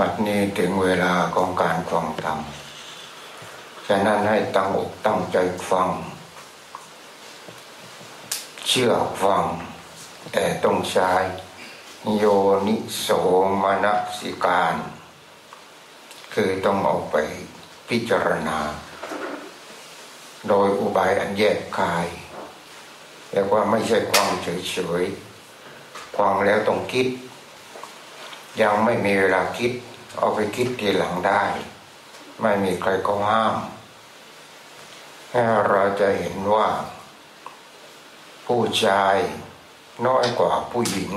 บัดนี้ถึงเวลาของการฟังธรรมฉะนั้นให้ตั้งอกตั้งใจฟัง เชื่อฟัง แต่ต้องใช้โยนิโสมนสิการ คือต้องเอาไปพิจารณา โดยอุบายอันแยกกายเรียกว่าไม่ใช่ความเฉยๆฟังแล้วต้องคิด ยังไม่มีเวลาคิด เอาไปคิดทีหลังได้ ไม่มีใครก็ห้ามเราจะเห็นว่า ผู้ชายน้อยกว่าผู้หญิง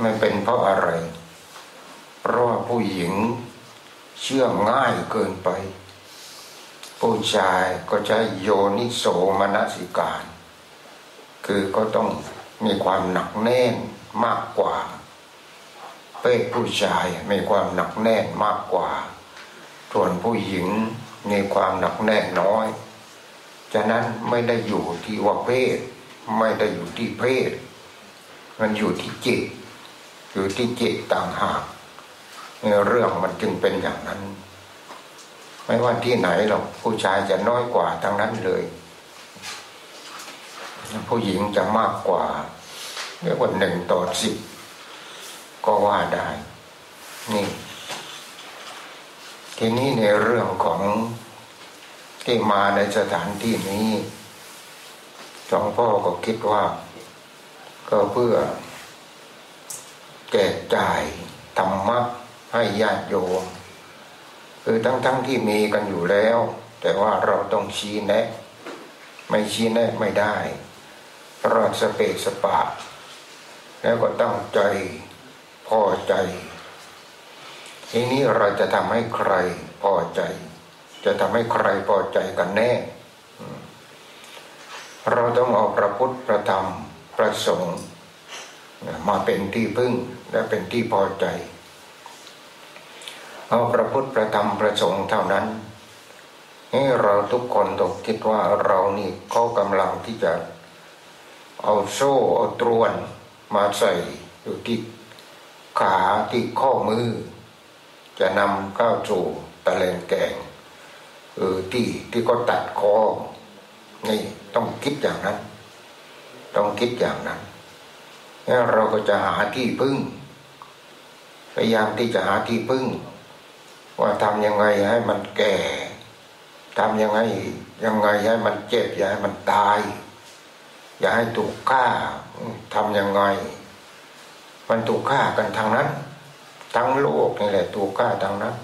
ไม่เป็นเพราะอะไร เพราะว่าผู้หญิงเชื่อง่ายเกินไป ผู้ชายก็ใช้โยนิโสมนสิการ คือก็ต้องมีความหนักแน่นมากกว่า เพศผู้ชายมีความหนักแน่นมากกว่า ส่วนผู้หญิงมีความหนักแน่นน้อย ฉะนั้นไม่ได้อยู่ที่ว่าเพศ ไม่ได้อยู่ที่เพศ มันอยู่ที่จิต อยู่ที่จิตต่างหากเรื่องมันจึงเป็นอย่างนั้น ไม่ว่าที่ไหนหรอกผู้ชายจะน้อยกว่าทั้งนั้นเลย ผู้หญิงจะมากกว่าเรียกว่าหนึ่งต่อสิบ ก็ว่าได้ นี่ ทีนี้ในเรื่องของที่มาในสถานที่นี้หลวงพ่อก็คิดว่า ก็เพื่อแจกจ่ายธรรมะให้ญาติโยมคือทั้งๆทที่มีกันอยู่แล้ว แต่ว่าเราต้องชี้แนะ ไม่ชี้แนะไม่ได้รอดสเปสปะ แล้วก็ตั้งใจ อใจ ทีนี้เราจะทำให้ใครพอใจ จะทำให้ใครพอใจกันแน่ เราต้องเอาพระพุทธพระธรรมพระสงฆ์มาเป็นที่พึ่งและเป็นที่พอใจ เอาพระพุทธประธรรมประสงค์เท่านั้นนี่เราทุกคนต้องคิดว่าเรานี่เขากำลังที่จะ เอาโซ่เอาตรวนมาใส่อยู่ที่ ขาที่ข้อมือ จะนำเข้าสู่ตะเลงแกงเออที่ที่ก็ตัดคอนี่ต้องคิดอย่างนั้น ต้องคิดอย่างนั้นแล้วเราก็จะหาที่พึ่งพยายามที่จะหาที่พึ่ง ว่าทำยังไงให้มันแก่ทำยังไงยังไงให้มันเจ็บอย่าให้มันตาย อย่าให้ถูกฆ่าทำยังไง มันถูกฆ่ากันทางนั้น ทั้งโลกนี่แหละถูกฆ่าทางนั้น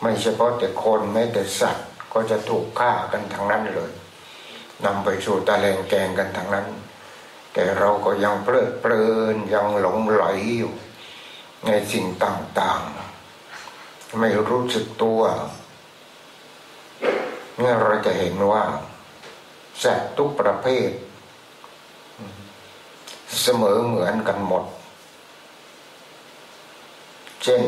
ไม่เฉพาะแต่คนแม้แต่สัตว์ก็จะถูกฆ่ากันทางนั้นเลยนำไปสู่ตะแลงแกงกันทางนั้น แต่เราก็ยังเพลิดเพลินยังหลงไหลอยู่ในสิ่งต่างๆ ไม่รู้สึกตัวเนี่ยเราจะเห็นว่าสัตว์ทุกประเภท เสมอเหมือนกันหมด เช่น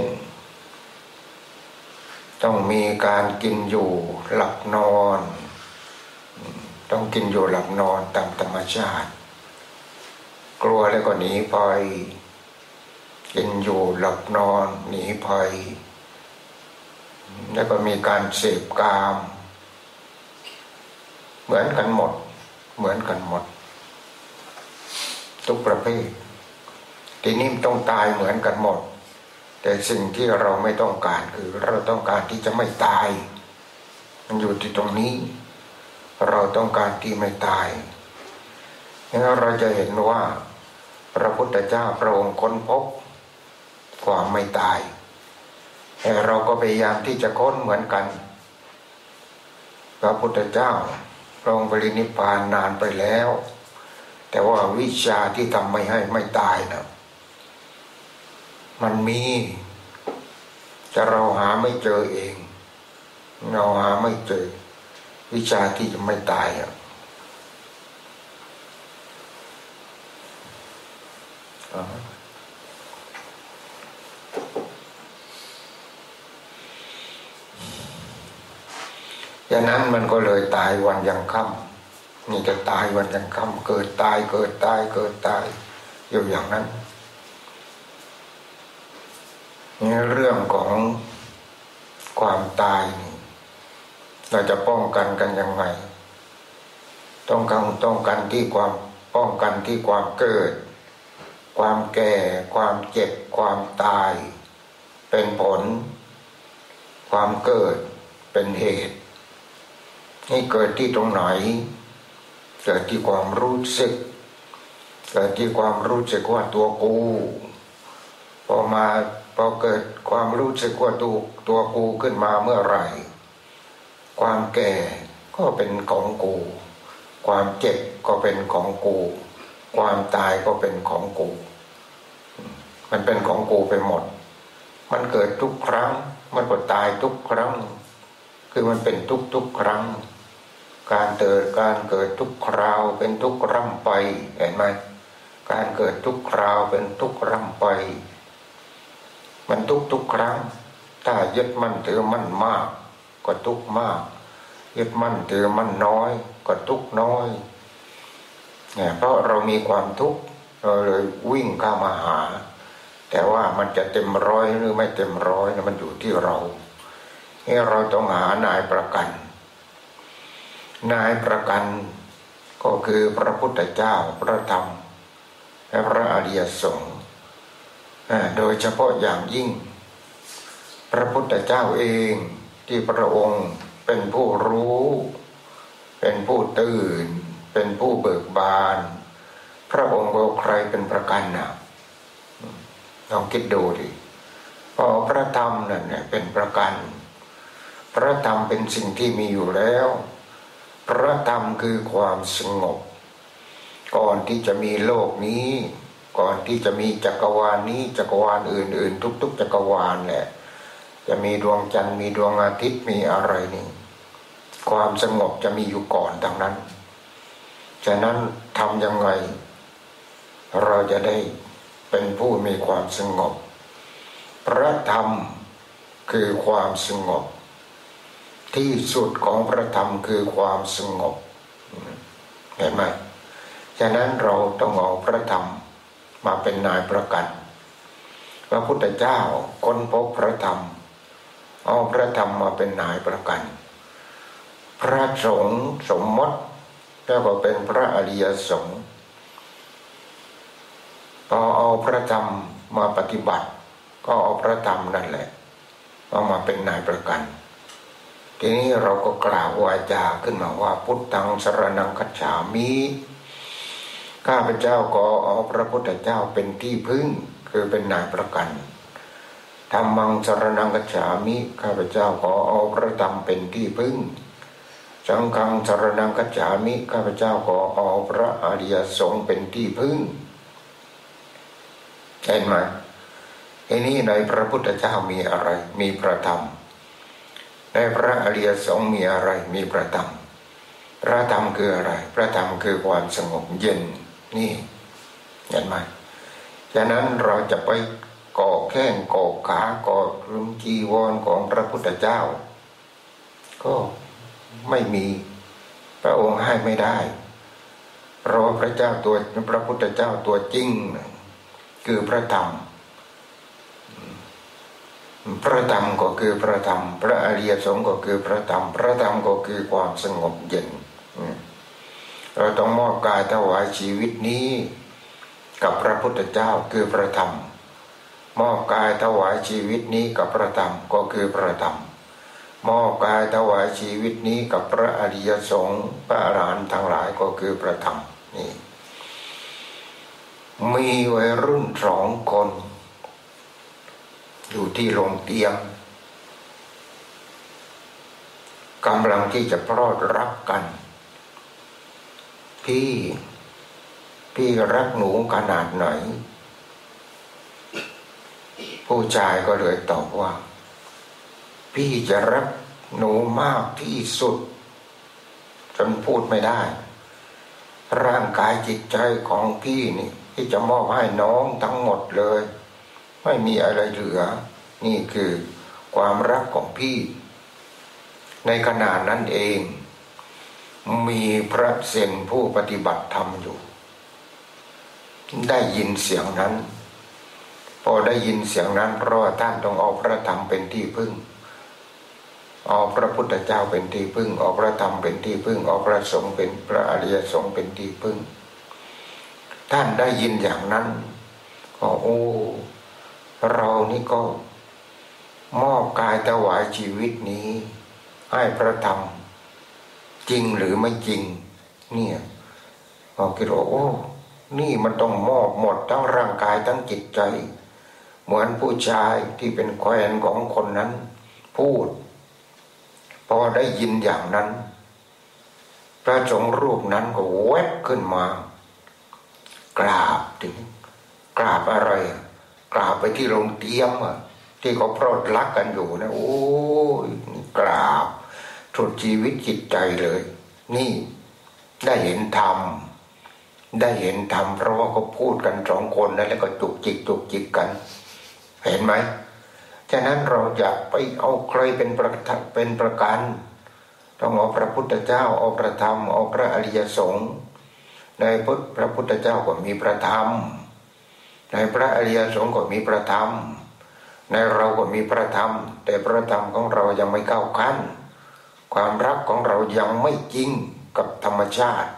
ต้องมีการกินอยู่หลับนอน ต้องกินอยู่หลับนอนตามธรรมชาติ กลัวแล้วก็หนีภัยกินอยู่หลับนอนหนีภัย แล้วก็มีการเสพกาม เหมือนกันหมด เหมือนกันหมด ทุกประเภท ทีนี้ต้องตายเหมือนกันหมด แต่สิ่งที่เราไม่ต้องการคือเราต้องการที่จะไม่ตาย มันอยู่ที่ตรงนี้ เราต้องการที่ไม่ตายงั้นเราจะเห็นว่า พระพุทธเจ้าพระองค์ค้นพบความไม่ตายแต่เราก็พยายามที่จะค้นเหมือนกัน พระพุทธเจ้าพระองค์ปรินิพพานนานไปแล้ว แต่ว่าวิชาที่ทำไม่ให้ไม่ตายนะ มันมีจะเราหาไม่เจอเอง เราหาไม่เจอ วิชาที่จะไม่ตายอะดังนั้นมันก็เลยตายวันยังค่ำนี่จะตายวันยังค่ำเกิดตายเกิดตายเกิดตายอยู่อย่างนั้น เรื่องของความตายนี่เราจะป้องกันกันยังไง ต้องกันต้องกันที่ความป้องกันที่ความเกิด ความแก่ ความเจ็บ ความตาย เป็นผล ความเกิดเป็นเหตุ นี่เกิดที่ตรงไหน เกิดที่ความรู้สึก เกิดที่ความรู้สึกว่าตัวกู พอมา พอเกิดความรู้สึกว่าตัวตัวกูขึ้นมาเมื่อไหร่ ความแก่ก็เป็นของกู ความเจ็บก็เป็นของกู ความตายก็เป็นของกู มันเป็นของกูไปหมด มันเกิดทุกครั้ง มันก็ตายทุกครั้ง คือมันเป็นทุกทุกครั้ง การเกิดการเกิดทุกคราวเป็นทุกร่ำไปเห็นไหมการเกิดทุกคราวเป็นทุกร่ำไป มันทุกทุกครั้ง ถ้ายึดมั่นถือมั่นมาก ก็ทุกมาก ยึดมั่นถือมั่นน้อย ก็ทุกน้อยเนี่ยเพราะเรามีความทุกข์เราเลยวิ่งเข้ามาหา แต่ว่ามันจะเต็มร้อยหรือไม่เต็มร้อยนะมันอยู่ที่เราให้เราต้องหานายประกัน นายประกันก็คือพระพุทธเจ้าพระธรรมและพระอริยสงฆ์ โดยเฉพาะอย่างยิ่ง พระพุทธเจ้าเองที่พระองค์เป็นผู้รู้ เป็นผู้ตื่น เป็นผู้เบิกบาน พระองค์บอกใครเป็นประกันนะลองคิดดูดิพอพระธรรมนั่นเนี่เป็นประกัน พระธรรมเป็นสิ่งที่มีอยู่แล้ว พระธรรมคือความสงบ ก่อนที่จะมีโลกนี้ ก่อนที่จะมีจักรวาลนี้จักรวาลอื่น ๆ ทุก ๆ จักรวาลแหละ จะมีดวงจันทร์มีดวงอาทิตย์มีอะไรนี่ความสงบจะมีอยู่ก่อนดังนั้นฉะนั้นทำยังไง เราจะได้เป็นผู้มีความสงบ พระธรรมคือความสงบ ที่สุดของพระธรรมคือความสงบเห็นไหมฉะนั้นเราต้องเอาพระธรรม มาเป็นนายประกัน พระพุทธเจ้าค้นพบพระธรรม เอาพระธรรมมาเป็นนายประกัน พระสงฆ์สมมติแล้วก็เป็นพระอริยสงฆ์พอเอาพระธรรมมาปฏิบัติ ก็เอาพระธรรมนั่นแหละเอามาเป็นนายประกัน ทีนี้เราก็กล่าววาจาขึ้นมาว่าพุทธังสรนังคัจฉามิ ข้าพเจ้าขอเอาพระพุทธเจ้าเป็นที่พึ่ง คือเป็นนายประกันธรรมังสรนังกัจฉามิ ข้าพเจ้าขอเอาพระธรรมเป็นที่พึ่ง สังฆังสรนังกัจฉามิ ข้าพเจ้าขอเอาพระอริยสงฆ์เป็นที่พึ่งเห็นไหมทีนี้ในพระพุทธเจ้ามีอะไร มีพระธรรม ในพระอริยสงฆ์มีอะไร มีพระธรรม พระธรรมคืออะไร พระธรรมคือความสงบเย็น นี่เห็นไหมฉะนั้นเราจะไปก่อแข้งก่อขาก่อรุมจีวรของพระพุทธเจ้า ก็ไม่มีพระองค์ให้ไม่ได้ เพราะพระเจ้าตัวพระพุทธเจ้าตัวจริง คือพระธรรมพระธรรมก็คือพระธรรม พระอริยสงฆ์ก็คือพระธรรม พระธรรมก็คือความสงบเย็น เราต้องมอบกายถวายชีวิตนี้ กับพระพุทธเจ้าคือพระธรรม มอบกายถวายชีวิตนี้กับพระธรรมก็คือพระธรรมมอบกายถวายชีวิตนี้กับพระอริยสงฆ์พระอรหันต์ทั้งหลายก็คือพระธรรมนี่มีวัยรุ่นสองคน อยู่ที่โรงเตียงกำลังที่จะพรอดรักกัน พี่ พี่รักหนูขนาดไหน ผู้ชายก็เลยตอบว่า พี่จะรักหนูมากที่สุด จนพูดไม่ได้ ร่างกายจิตใจของพี่นี่ ที่จะมอบให้น้องทั้งหมดเลย ไม่มีอะไรเหลือ นี่คือความรักของพี่ ในขณะนั้นเอง มีพระเซนผู้ปฏิบัติธรรมอยู่ ได้ยินเสียงนั้น พอได้ยินเสียงนั้น เพราะว่าท่านต้องเอาพระธรรมเป็นที่พึ่ง เอาพระพุทธเจ้าเป็นที่พึ่ง เอาพระธรรมเป็นที่พึ่ง เอาพระสงฆ์เป็นพระอริยสงฆ์เป็นที่พึ่ง ท่านได้ยินอย่างนั้นก็โอ้เรานี่ก็มอบกายถวายชีวิตนี้ ให้พระธรรม จริงหรือไม่จริง เนี่ยเราคิดว่าโอ้ นี่มันต้องมอบหมดทั้งร่างกายทั้งจิตใจ เหมือนผู้ชายที่เป็นแควนของคนนั้น พูด พอได้ยินอย่างนั้น พระสงฆ์รูปนั้นก็แวบขึ้นมา กราบถึงกราบอะไร กราบไปที่โรงเตียมอะที่เขาพรดรักกันอยู่นะโอ้ยกราบ สุดชีวิตจิตใจเลย นี่ได้เห็นธรรมได้เห็นธรรมเพราะว่าเขาพูดกันสองคนนะแล้วก็จุกจิกจุกจิกกัน เห็นไหมฉะนั้นเราจะไปเอาใครเป็นประเป็นประกันต้องเอาพระพุทธเจ้าเอาพระธรรมเอาพระอริยสงฆ์ในพุทธพระพุทธเจ้าก็มีพระธรรม ในพระอริยสงฆ์ก็มีพระธรรม ในเราก็มีพระธรรม แต่พระธรรมของเรายังไม่เข้าขั้น ความรักของเรายังไม่จริงกับธรรมชาติ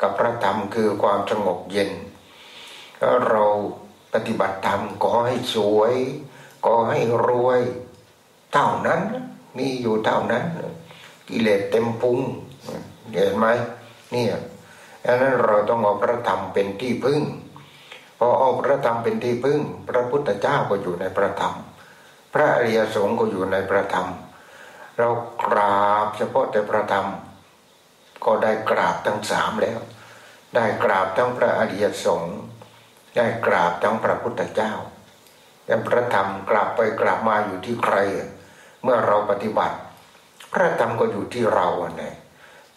กับพระธรรมคือความสงบเย็นแล้วเราปฏิบัติธรรมก็ให้สวยก็ให้รวย เท่านั้นมีอยู่เท่านั้น กิเลสเต็มพุงเห็นไหมเนี่ยดังนั้นเราต้องเอาพระธรรมเป็นที่พึ่งพอเอาพระธรรมเป็นที่พึ่ง พระพุทธเจ้าก็อยู่ในพระธรรม พระอริยสงฆ์ก็อยู่ในพระธรรม เรากราบเฉพาะแต่พระธรรม ก็ได้กราบทั้งสามแล้ว ได้กราบทั้งพระอริยสงฆ์ได้กราบทั้งพระพุทธเจ้าแต่พระธรรมกราบไปกราบมาอยู่ที่ใคร เมื่อเราปฏิบัติ พระธรรมก็อยู่ที่เราเนี่ย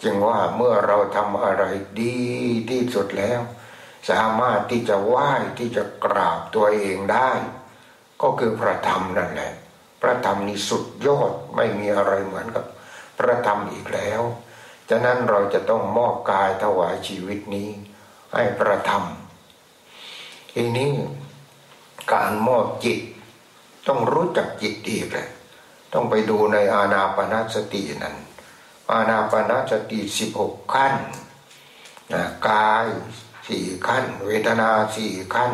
จึงว่าเมื่อเราทำอะไรดีที่สุดแล้ว สามารถที่จะไหว้ที่จะกราบตัวเองได้ ก็คือพระธรรมนั่นแหละ พระธรรมนี่สุดยอดไม่มีอะไรเหมือนกับ พระธรรมอีกแล้วฉะนั้นเราจะต้องมอบกายถวายชีวิตนี้ ให้พระธรรมทีนี้การมอบจิต ต้องรู้จักจิตอีกเลยต้องไปดูในอาณาปณสตินั้น อาณาปณสติสิบหกขั้นนะกายสี่ขั้น เวทนาสี่ขั้น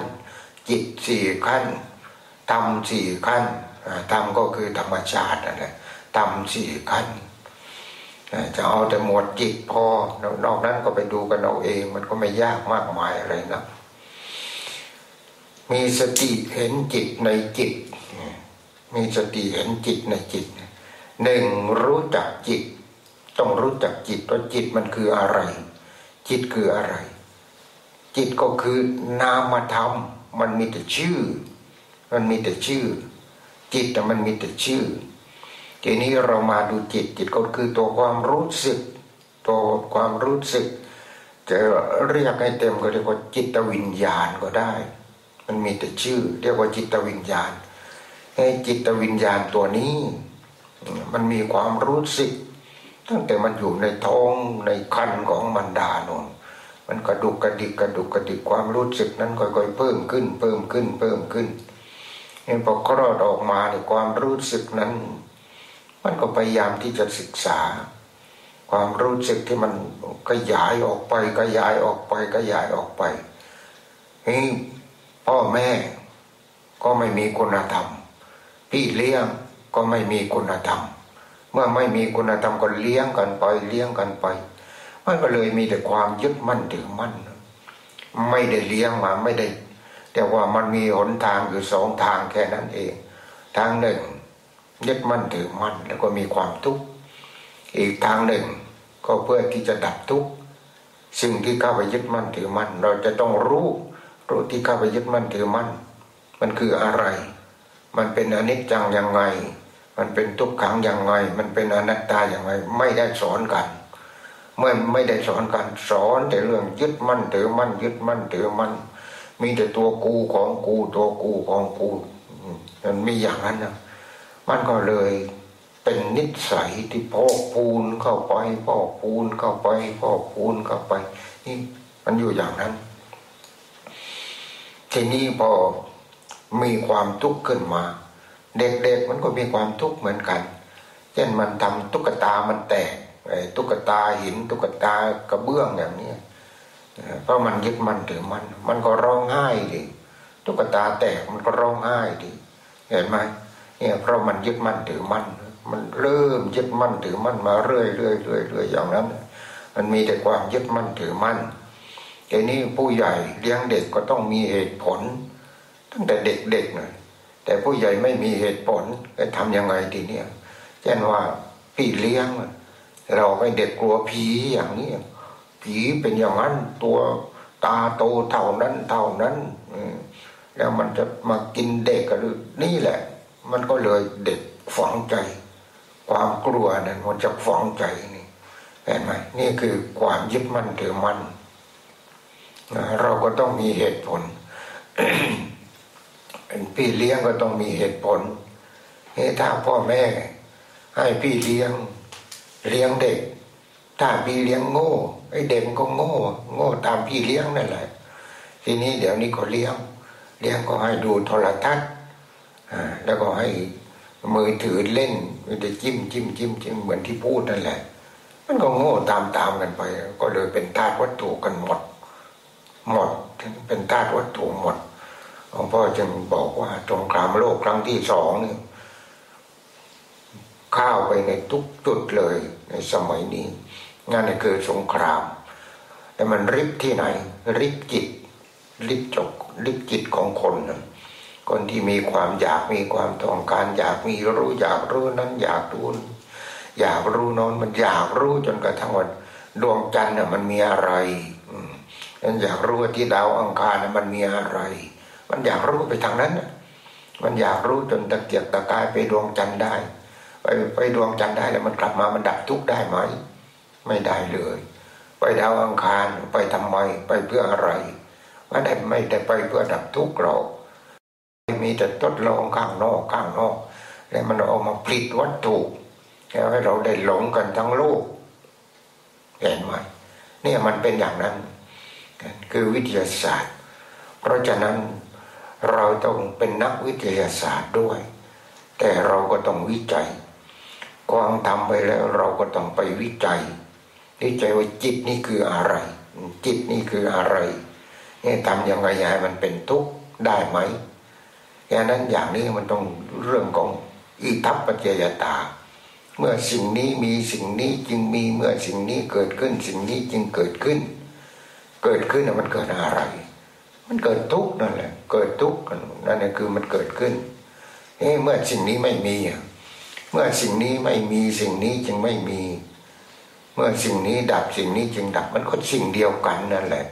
จิตสี่ขั้นธรรมสี่ขั้น ธรรมก็คือธรรมชาตินั่นแหละธรรมสี่ขั้นจะเอาแต่หมวดจิตพอนอกนั้นก็ไปดูกันเอาเอง มันก็ไม่ยากมากมายอะไรนะมีสติเห็นจิตในจิต มีสติเห็นจิตในจิตหนึ่งรู้จักจิต ต้องรู้จักจิตว่าจิตมันคืออะไร จิตคืออะไร จิตก็คือนามธรรม มันมีแต่ชื่อ มันมีแต่ชื่อ จิตแต่มันมีแต่ชื่อ ทีนี้เรามาดูจิตจิตก็คือตัวความรู้สึก ตัวความรู้สึก จะเรียกให้เต็มก็เรียกว่าจิตวิญญาณก็ได้ มันมีแต่ชื่อ เรียกว่าจิตวิญญาณให้จิตวิญญาณตัวนี้ มันมีความรู้สึก ตั้งแต่มันอยู่ในท้องในคันของมันดานนมันกระดุกกระดิกกระดุกกระดิกความรู้สึกนั้นค่อยๆเพิ่มขึ้น เพิ่มขึ้นเพิ่มขึ้น เห็นพอคลอดออกมาในความรู้สึกนั้น มันก็พยายามที่จะศึกษา ความรู้สึกที่มันขยายออกไปขยายออกไปขยายออกไปนี่พ่อแม่ก็ไม่มีคุณธรรม พี่เลี้ยงก็ไม่มีคุณธรรม เมื่อไม่มีคุณธรรมก็เลี้ยงกันไปเลี้ยงกันไป มันก็เลยมีแต่ความยึดมั่นถือมั่น ไม่ได้เลี้ยงมาไม่ได้ แต่ว่ามันมีหนทางอยู่สองทางแค่นั้นเอง ทางหนึ่ง ยึดมั่นถือมั่นแล้วก็มีความทุกข์อีกทางหนึ่งก็เพื่อที่จะดับทุกข์สิ่งที่เข้าไปยึดมั่นถือมั่นเราจะต้องรู้รู้ที่เข้าไปยึดมั่นถือมั่นมันคืออะไร มันเป็นอนิจจังยังไง มันเป็นทุกขังยังไง มันเป็นอนัตตาอย่างไรไม่ได้สอนกันเมื่อไม่ได้สอนการสอนแต่เรื่องยึดมั่นถือมั่นยึดมั่นถือมั่น มีแต่ตัวกูของกูตัวกูของกูมันมีอย่างนั้นนะมันก็เลยเป็นนิสัยที่พอกพูนเข้าไปพอกพูนเข้าไปพอกพูนเข้าไปนี่มันอยู่อย่างนั้น ทีนี้พอมีความทุกข์ขึ้นมา เด็กๆมันก็มีความทุกข์เหมือนกัน เช่นมันทำตุ๊กตามันแตกไอ้ตุ๊กตาหินตุ๊กตากระเบื้องอย่างนี้ เพราะมันยึดมันถือมัน มันก็ร้องไห้ดิตุ๊กตาแตกมันก็ร้องไห้ดิเห็นไหมเนี่ยเพราะมันยึดมันถือมันมันเริ่มยึดมั่นถือมั่นมาเรื่อยเรื่อยเรื่อยเรื่อยอย่างนั้น มันมีแต่ความยึดมั่นถือมั่นทีนี้ผู้ใหญ่เลี้ยงเด็กก็ต้องมีเหตุผล ตั้งแต่เด็กๆนะแต่ผู้ใหญ่ไม่มีเหตุผลจะทำยังไงทีเนี้ยเช่นว่าพี่เลี้ยงเราให้เด็กกลัวผีอย่างนี้ ผีเป็นอย่างนั้น ตัวตาโตเท่านั้นเท่านั้นแล้วมันจะมากินเด็กหรือนี่แหละ มันก็เลยเด็กฝังใจ ความกลัวนั้นมันจะฝังใจนี่เห็นไหมนี่คือความยึดมั่นถือมั่นเราก็ต้องมีเหตุผลพี่เลี้ยงก็ต้องมีเหตุผลนี่ถ้าพ่อแม่ ให้พี่เลี้ยง เลี้ยงเด็ก ถ้าพี่เลี้ยงโง่ ไอ้เด็กก็โง่โง่ตามพี่เลี้ยงนั่นแหละ ทีนี้เดี๋ยวนี้ก็เลี้ยง เลี้ยงก็ให้ดูโทรทัศน์แล้วก็ให้มือถือเล่นมันจะจิ้มจิ้มจิ้มจิ้มเหมือนที่พูดนั่นแหละ มันก็โง่ตามตามกันไป ก็เลยเป็นธาตุวัตถุกันหมด หมดเป็นธาตุวัตถุหมดหลวงพ่อจึงบอกว่าสงครามโลกครั้งที่สองนี่ข้าวไปในทุกจุดเลยในสมัยนี้ นนี้คือสงคราม แต่มันริบที่ไหน ริบจิต ริบจกริบจิตของคนนะคนที่มีความอยากมีความต้องการอยากมีรู้อยากรู้นั้นอยากรู้อยากรู้นอนมันอยากรู้จนกระทั่งวันดวงจันทร์น่ะมันมีอะไรมันอยากรู้ว่าที่ดาวอังคารน่ะมันมีอะไร มันอยากรู้ไปทางนั้นมันอยากรู้จนตะเกียกตะกายไปดวงจันทร์ได้ ไปไปดวงจันทร์ได้แล้วมันกลับมามันดับทุกข์ได้ไหม ไม่ได้เลย ไปดาวอังคารไปทำไมไปเพื่ออะไรไม่ได้ไม่ได้ไปเพื่อดับทุกข์หรอกมีแต่ทดลองข้างนอกข้างนอก แล้วมันออกมาผลิตวัตถุแล้วให้เราได้หลงกันทั้งโลกเห็นไหมเนี่ยมันเป็นอย่างนั้น คือวิทยาศาสตร์ เพราะฉะนั้นเราต้องเป็นนักวิทยาศาสตร์ด้วย แต่เราก็ต้องวิจัยกวางทำไปแล้วเราก็ต้องไปวิจัย วิจัยว่าจิตนี่คืออะไร จิตนี่คืออะไรนี่ทำยังไงให้มันเป็นทุกข์ได้ไหมแค่นั้นอย่างนี้มันต้องเรื่องของอิทัปปัจจยตา เมื่อสิ่งนี้มีสิ่งนี้จึงมีเมื่อสิ่งนี้เกิดขึ้นสิ่งนี้จึงเกิดขึ้น เกิดขึ้นมันเกิดอะไร มันเกิดทุกข์นั่นแหละ เกิดทุกข์นั่นแหละคือมันเกิดขึ้นเอ้เมื่อสิ่งนี้ไม่มีเมื่อสิ่งนี้ไม่มีสิ่งนี้จึงไม่มี เมื่อสิ่งนี้ดับสิ่งนี้จึงดับมันก็สิ่งเดียวกันนั่นแหละ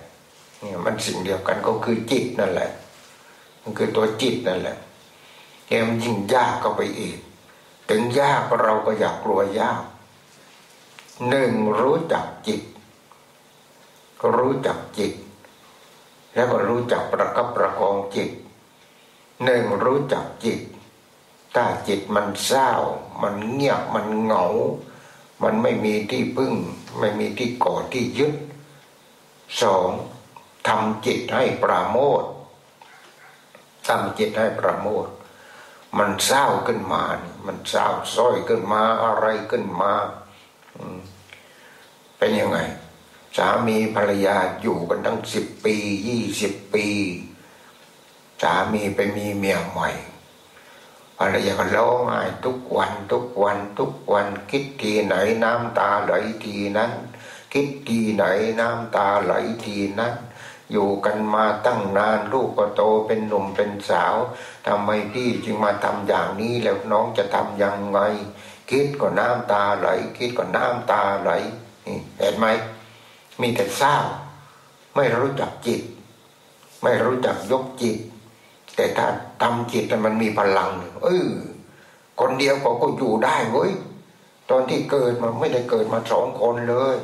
เนี่ยมันสิ่งเดียวกันก็คือจิตนั่นแหละ มันคือตัวจิตนั่นแหละแกมันยิ่งยากก็ไปอีก ถึงยากเราก็อยากกลัวยากหนึ่งรู้จักจิต รู้จักจิต แล้วก็รู้จักประคับประคองจิตหนึ่งรู้จักจิต ถ้าจิตมันเศร้า มันเงียบมันเหงา มันไม่มีที่พึ่ง ไม่มีที่ก่อที่ยึดสองทำจิตให้ปราโมททำจิตให้ประโมท มันเศร้าขึ้นมา มันเศร้าซ้อยขึ้นมาอะไรขึ้นมาเป็นยังไง สามีภรรยาอยู่กันตั้งสิบปียี่สิบปี สามีไปมีเมียใหม่ ภรรยาก็ร้องไห้ทุกวันทุกวันทุกวัน คิดทีไหนน้ำตาไหลทีนั้น คิดทีไหนน้ำตาไหลทีนั้น อยู่กันมาตั้งนานลูกก็โตเป็นหนุ่มเป็นสาวทำไมพี่จึงมาทำอย่างนี้แล้วน้องจะทำยังไง คิดก็น้ำตาไหล คิดก็น้ำตาไหลเห็นไหมมีแต่เศร้า ไม่รู้จักจิต ไม่รู้จักยกจิต แต่ถ้าทำจิตมันมีพลังเออคนเดียวก็ก็อยู่ได้เว้ยตอนที่เกิดมาไม่ได้เกิดมาสองคนเลย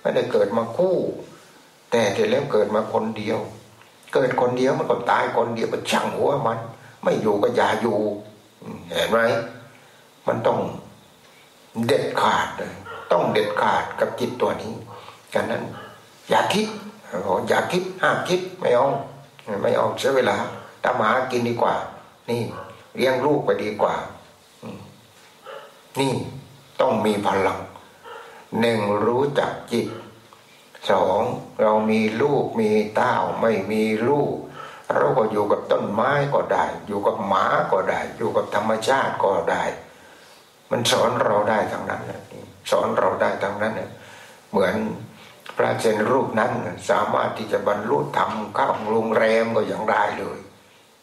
ไม่ได้เกิดมาคู่ แต่เสร็จแล้วเกิดมาคนเดียว เกิดคนเดียวมันก็ตายคนเดียวมันช่างหัวมัน ไม่อยู่ก็อย่าอยู่เห็นไหมมันต้องเด็ดขาดเลยต้องเด็ดขาดกับจิตตัวนี้กันนั้น อย่าคิดอย่าคิดห้ามคิดไม่เอาไม่เอาเสียเวลา ตามหากินดีกว่า นี่ เลี้ยงลูกไปดีกว่า นี่ต้องมีพลังหนึ่งรู้จักจิตสองเรามีลูกมีเต้าไม่มีลูก เราก็อยู่กับต้นไม้ก็ได้ อยู่กับหมาก็ได้ อยู่กับธรรมชาติก็ได้ มันสอนเราได้ทั้งนั้นสอนเราได้ทั้งนั้นเนี่ยเหมือนพระเจนรูปนั้นสามารถที่จะบรรลุธรรมข้ามโรงแรมก็ยังได้เลย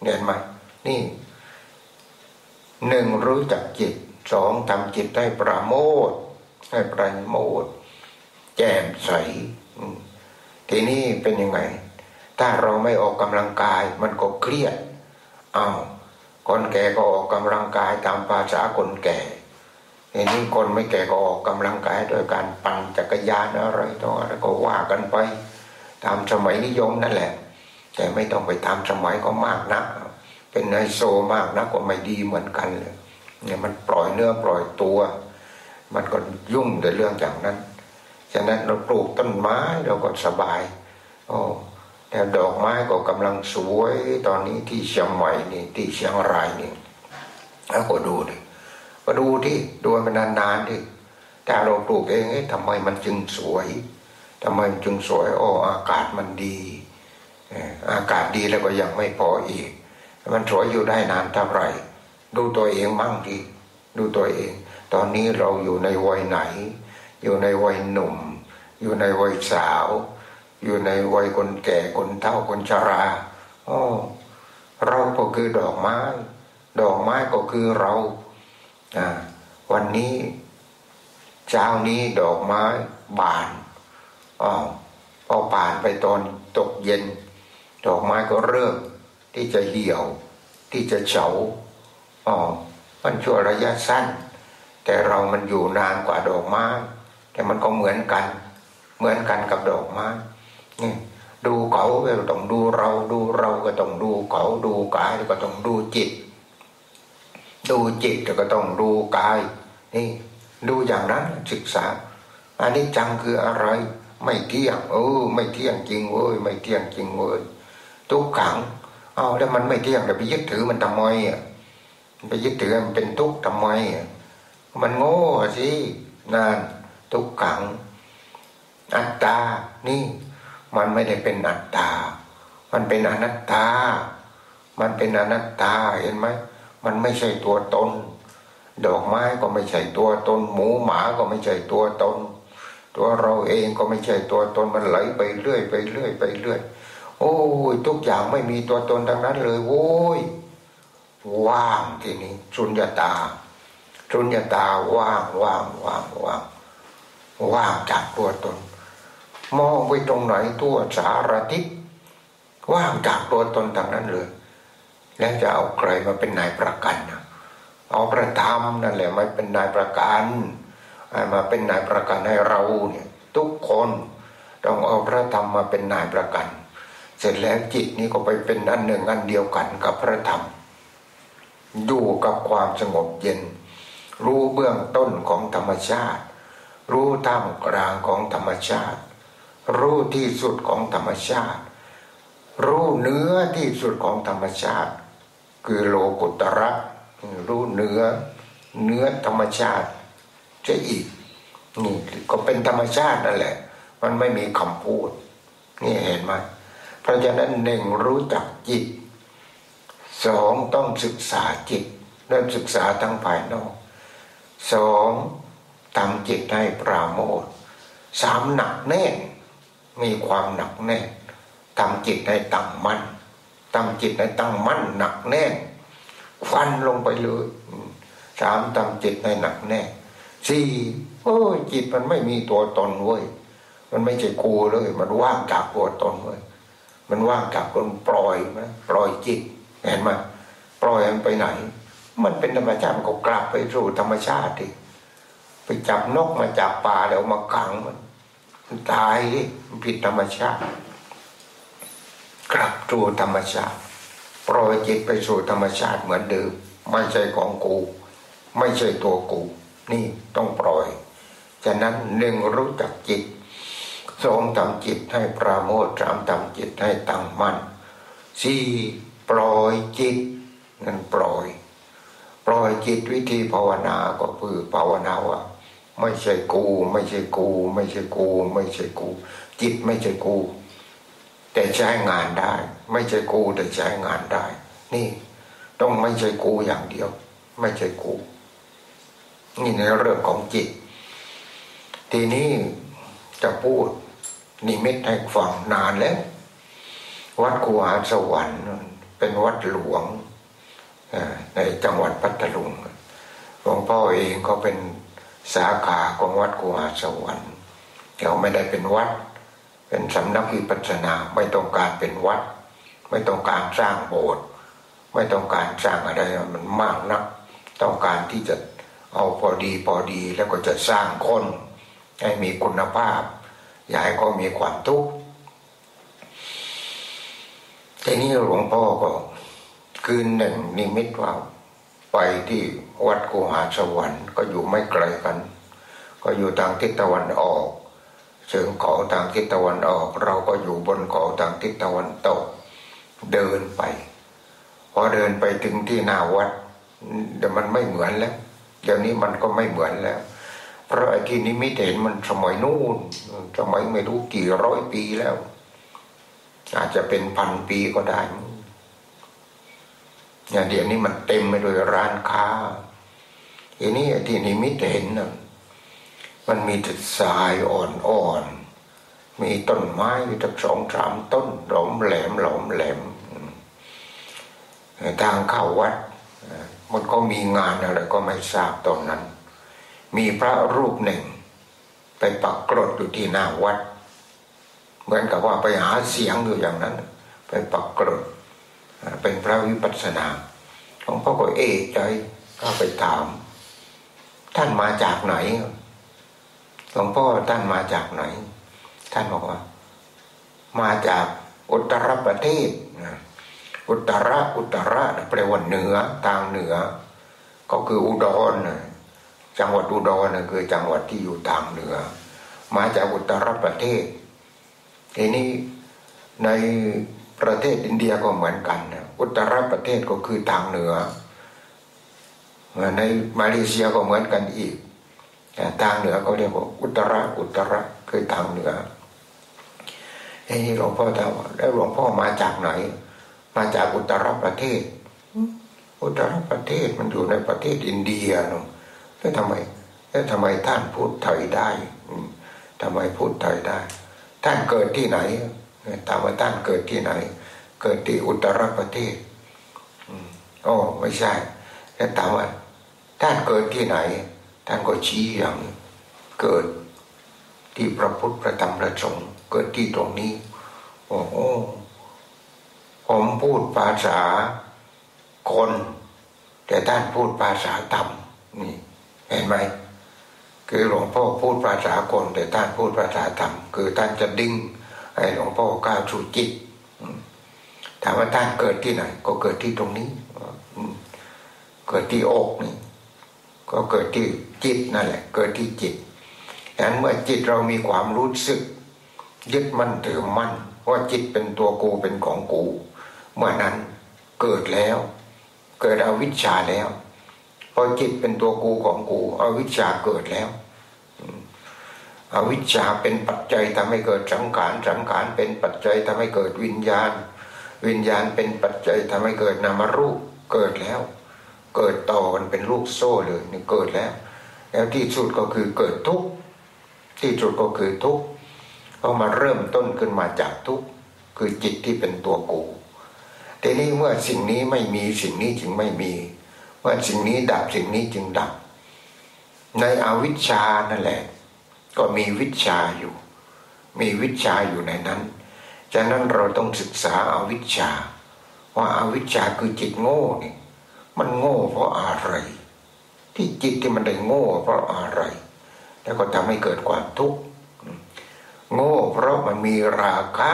เห็นไหมนี่หนึ่งรู้จักจิตสองทำจิตให้ประโมทให้ประโมทแจ่มใสทีนี้เป็นยังไง ถ้าเราไม่ออกกำลังกายมันก็เครียดอ้าวคนแก่ก็ออกกำลังกายตามภาษาคนแก่ทีนี้คนไม่แก่ก็ออกกำลังกายโดยการปั่นจักรยานอะไรต่ออะไรก็ว่ากันไป ตามสมัยนิยมนั่นแหละ แต่ไม่ต้องไปตามสมัยก็มากนักเป็นไฮโซมากนักก็ไม่ดีเหมือนกันเลยเนี่ยมันปล่อยเนื้อปล่อยตัว มันก็ยุ่งในเรื่องอย่างนั้น ฉะนั้นเราปลูกต้นไม้เราก็สบายโอ้แต่ดอกไม้ก็กำลังสวยตอนนี้ที่เชียงใหม่นี่ที่เชียงรายนี่แล้วก็ดูดิก็ดูที่ดูมันนานๆดิถ้าเราปลูกเองทำไมมันจึงสวยทำไมมันจึงสวยโอ้อากาศมันดี อากาศดีแล้วก็ยังไม่พออีก มันสวยอยู่ได้นานเท่าไหร่ ดูตัวเองมั่งดิดูตัวเอง ตอนนี้เราอยู่ในวัยไหน อยู่ในวัยหนุ่ม อยู่ในวัยสาว อยู่ในวัยคนแก่คนเฒ่าคนชราอ๋อเราก็คือดอกไม้ ดอกไม้ก็คือเราอ่าวันนี้เช้านี้ดอกไม้บานอ๋อพอบานไปตอนตกเย็น ดอกไม้ก็เริ่มที่จะเหี่ยว ที่จะเฉาอ๋อมันชั่วระยะสั้น แต่เรามันอยู่นานกว่าดอกไม้ แต่มันก็เหมือนกัน เหมือนกันกับดอกไม้นี่ดูเขาก็ต้องดูเราดูเราก็ต้องดูเขาดูกายก็ต้องดูจิต ดูจิตก็ต้องดูกาย นี่ ดูอย่างนั้นศึกษาอันนี้จังคืออะไร ไม่เที่ยงเออไม่เที่ยงจริงเว้ยไม่เที่ยงจริงเว้ย ทุกขัง เอาแล้วมันไม่เที่ยงแต่ไปยึดถือมันทำไมอะไปยึดถือมันเป็นทุกข์ทำไมมันโง่สินั่นทุกขัง อัตตา นี่ มันไม่ได้เป็นอัตตา มันเป็นอนัตตา มันเป็นอนัตตาเห็นไหมมันไม่ใช่ตัวตน ดอกไม้ก็ไม่ใช่ตัวตน หมูหมาก็ไม่ใช่ตัวตน ตัวเราเองก็ไม่ใช่ตัวตนมันไหลไปเรื่อยไปเรื่อยไปเรื่อย โอ้ยทุกอย่างไม่มีตัวตนทั้งนั้นเลยโว้ยว่างทีนี้สุญญาตาสุญญาตาว่างว่างว่างว่างว่างจากตัวตน มองไปตรงไหนตัวสารทิศว่างจากตัวตนทางนั้นเลย แล้วจะเอาใครมาเป็นนายประกันนะเอาพระธรรมนั่นแหละมาเป็นนายประกันมาเป็นนายประกันให้เราเนี่ย ทุกคนต้องเอาพระธรรมมาเป็นนายประกัน เสร็จแล้วจิตนี้ก็ไปเป็นอันหนึ่งอันเดียวกันกับพระธรรม อยู่กับความสงบเย็น รู้เบื้องต้นของธรรมชาติ รู้ท่ามกลางของธรรมชาติ รู้ที่สุดของธรรมชาติ รู้เนื้อที่สุดของธรรมชาติ คือโลกุตระรู้เนื้อเนื้อธรรมชาติจะอีกนี่ก็เป็นธรรมชาตินั่นแหละ มันไม่มีคำพูด นี่เห็นไหม เพราะฉะนั้นหนึ่งรู้จักจิตสองต้องศึกษาจิต เริ่มศึกษาทั้งภายนอกสองทำจิตให้ปราโมทสามหนักแน่นมีความหนักแน่นทำจิตให้ตั้งมั่นทำจิตให้ตั้งมั่นหนักแน่นฟันลงไปเลยสามทำจิตให้หนักแน่นสี่โอ้จิตมันไม่มีตัวตนเว้ยมันไม่ใช่กูเลย มันว่างจากตัวตนเว้ย มันว่างจากคนปล่อยมันปล่อยจิตเห็นไหมปล่อยมันไปไหน มันเป็นธรรมชาติมันก็กลับไปสู่ธรรมชาติไปจับนกมาจับปลาแล้วมาขังมันมันตายมันผิดธรรมชาติ กลับสู่ธรรมชาติ ปล่อยจิตไปสู่ธรรมชาติเหมือนเดิมไม่ใช่ของกู ไม่ใช่ตัวกู นี่ต้องปล่อย ฉะนั้นหนึ่งรู้จักจิต สองทำจิตให้ปราโมทสามทำจิตให้ตั้งมั่นสี่ปล่อยจิตนั่นปล่อย ปล่อยจิตวิธีภาวนาก็คือภาวนาว่าไม่ใช่กู ไม่ใช่กู ไม่ใช่กู ไม่ใช่กู จิตไม่ใช่กู แต่ใช้งานได้ ไม่ใช่กูแต่ใช้งานได้ นี่ ต้องไม่ใช่กูอย่างเดียว ไม่ใช่กู นี่ในเรื่องของจิต ทีนี้จะพูด นิมิตให้ฟังนานแล้ว วัดคูหาสวรรค์เป็นวัดหลวงในจังหวัดพัทลุงหลวงพ่อเองก็เป็นสาขาของวัดกูหาสวรรค์เราไม่ได้เป็นวัด เป็นสำนักวิปัสสนาไม่ต้องการเป็นวัด ไม่ต้องการสร้างโบสถ์ไม่ต้องการสร้างอะไรมันมากนัก ต้องการที่จะเอาพอดีพอดีแล้วก็จะสร้างคนให้มีคุณภาพ อย่าให้เขามีความทุกข์ทีนี้หลวงพ่อก็ คืนหนึ่งนิมิตว่าไปที่วัดกูหาสวรรค์ก็อยู่ไม่ไกลกัน ก็อยู่ทางทิศตะวันออกเชิงเขาทางทิศตะวันออก เราก็อยู่บนเขาทางทิศตะวันตก เดินไปพอเดินไปถึงที่หน้าวัดเดี๋ยวมันไม่เหมือนแล้วเดี๋ยวนี้มันก็ไม่เหมือนแล้ว พราะไอ้ที่นิมิตเห็นมันสมัยนู่นสมัยไม่รู้กี่ร้อยปีแล้ว อาจจะเป็นพันปีก็ได้อย่างเดี๋ยวนี้มันเต็มไปด้วยร้านค้าทีนี้ที่นิมิตเห็นนะมันมีแต่ทรายอ่อนๆ มีต้นไม้มีตั้งสองสามต้นหลอมแหลมหลอมแหลม ทางเข้าวัด มันก็มีงานอะไรก็ไม่ทราบตอนนั้น มีพระรูปหนึ่ง ไปปักกรดอยู่ที่หน้าวัด เหมือนกับว่าไปหาเสียงอยู่อย่างนั้น ไปปักกรด เป็นพระวิปัสสนาหลวงพ่อก็เอะใจก็ไปถาม ท่านมาจากไหนหลวงพ่อท่านมาจากไหน ท่านบอกว่า มาจากอุตรประเทศอุตระอุตระแปลว่าเหนือทางเหนือ ก็คืออุดร จังหวัดอุดรคือจังหวัดที่อยู่ทางเหนือ มาจากอุตรประเทศทีนี้ในประเทศอินเดียก็เหมือนกันนะอุตรประเทศก็คือทางเหนือ ในมาเลเซียก็เหมือนกันอีกทางเหนือเขาเรียกว่าอุตระอุตระคือทางเหนือไอ้หลวงพ่อถามว่าแล้วหลวงพ่อมาจากไหน มาจากอุตรประเทศ อุตรประเทศมันอยู่ในประเทศอินเดียเนาะ แล้วทำไมแล้วทำไมท่านพูดไทยได้ทำไมพูดไทยได้ ท่านเกิดที่ไหนถามว่าท่านเกิดที่ไหน เกิดที่อุตรประเทศโอ้ไม่ใช่ แล้วถามว่าท่านเกิดที่ไหน ท่านก็ชี้อย่างเกิดที่พระพุทธพระธรรมพระสงฆ์เกิดที่ตรงนี้โอ้โหผมพูดภาษาคน แต่ท่านพูดภาษาธรรมนี่ เห็นไหมคือหลวงพ่อพูดภาษาคนแต่ท่านพูดภาษาธรรม คือท่านจะดึงให้หลวงพ่อก้าวสู่จิตถามว่าท่านเกิดที่ไหน ก็เกิดที่ตรงนี้เกิดที่อกนี่ ก็เกิดที่จิตนั่นแหละ เกิดที่จิตดังนั้นเมื่อจิตเรามีความรู้สึก ยึดมั่นถือมั่นว่าจิตเป็นตัวกูเป็นของกู เมื่อนั้นเกิดแล้ว เกิดอวิชชาแล้ว พอจิตเป็นตัวกูของกูอวิชชาเกิดแล้วอวิชชาเป็นปัจจัยทำให้เกิดสังขารสังขารเป็นปัจจัยทำให้เกิดวิญญาณ วิญญาณเป็นปัจจัยทำให้เกิดนามรูปเกิดแล้ว เกิดต่อกันเป็นลูกโซ่เลยนี่เกิดแล้ว แล้วที่สุดก็คือเกิดทุกข์ที่สุดก็คือทุกข์เพราะมาเริ่มต้นขึ้นมาจากทุกข์คือจิตที่เป็นตัวกูทีนี้เมื่อสิ่งนี้ไม่มีสิ่งนี้จึงไม่มี เมื่อสิ่งนี้ดับสิ่งนี้จึงดับ ในอวิชชานั่นแหละ ก็มีวิชาอยู่ มีวิชาอยู่ในนั้นฉะนั้นเราต้องศึกษาอาวิชชา ว่าอาวิชาคือจิตโง่นี่มันโง่เพราะอะไร ที่จิตที่มันได้โง่เพราะอะไร แล้วก็ทำให้เกิดความทุกข์โง่เพราะมันมีราคะ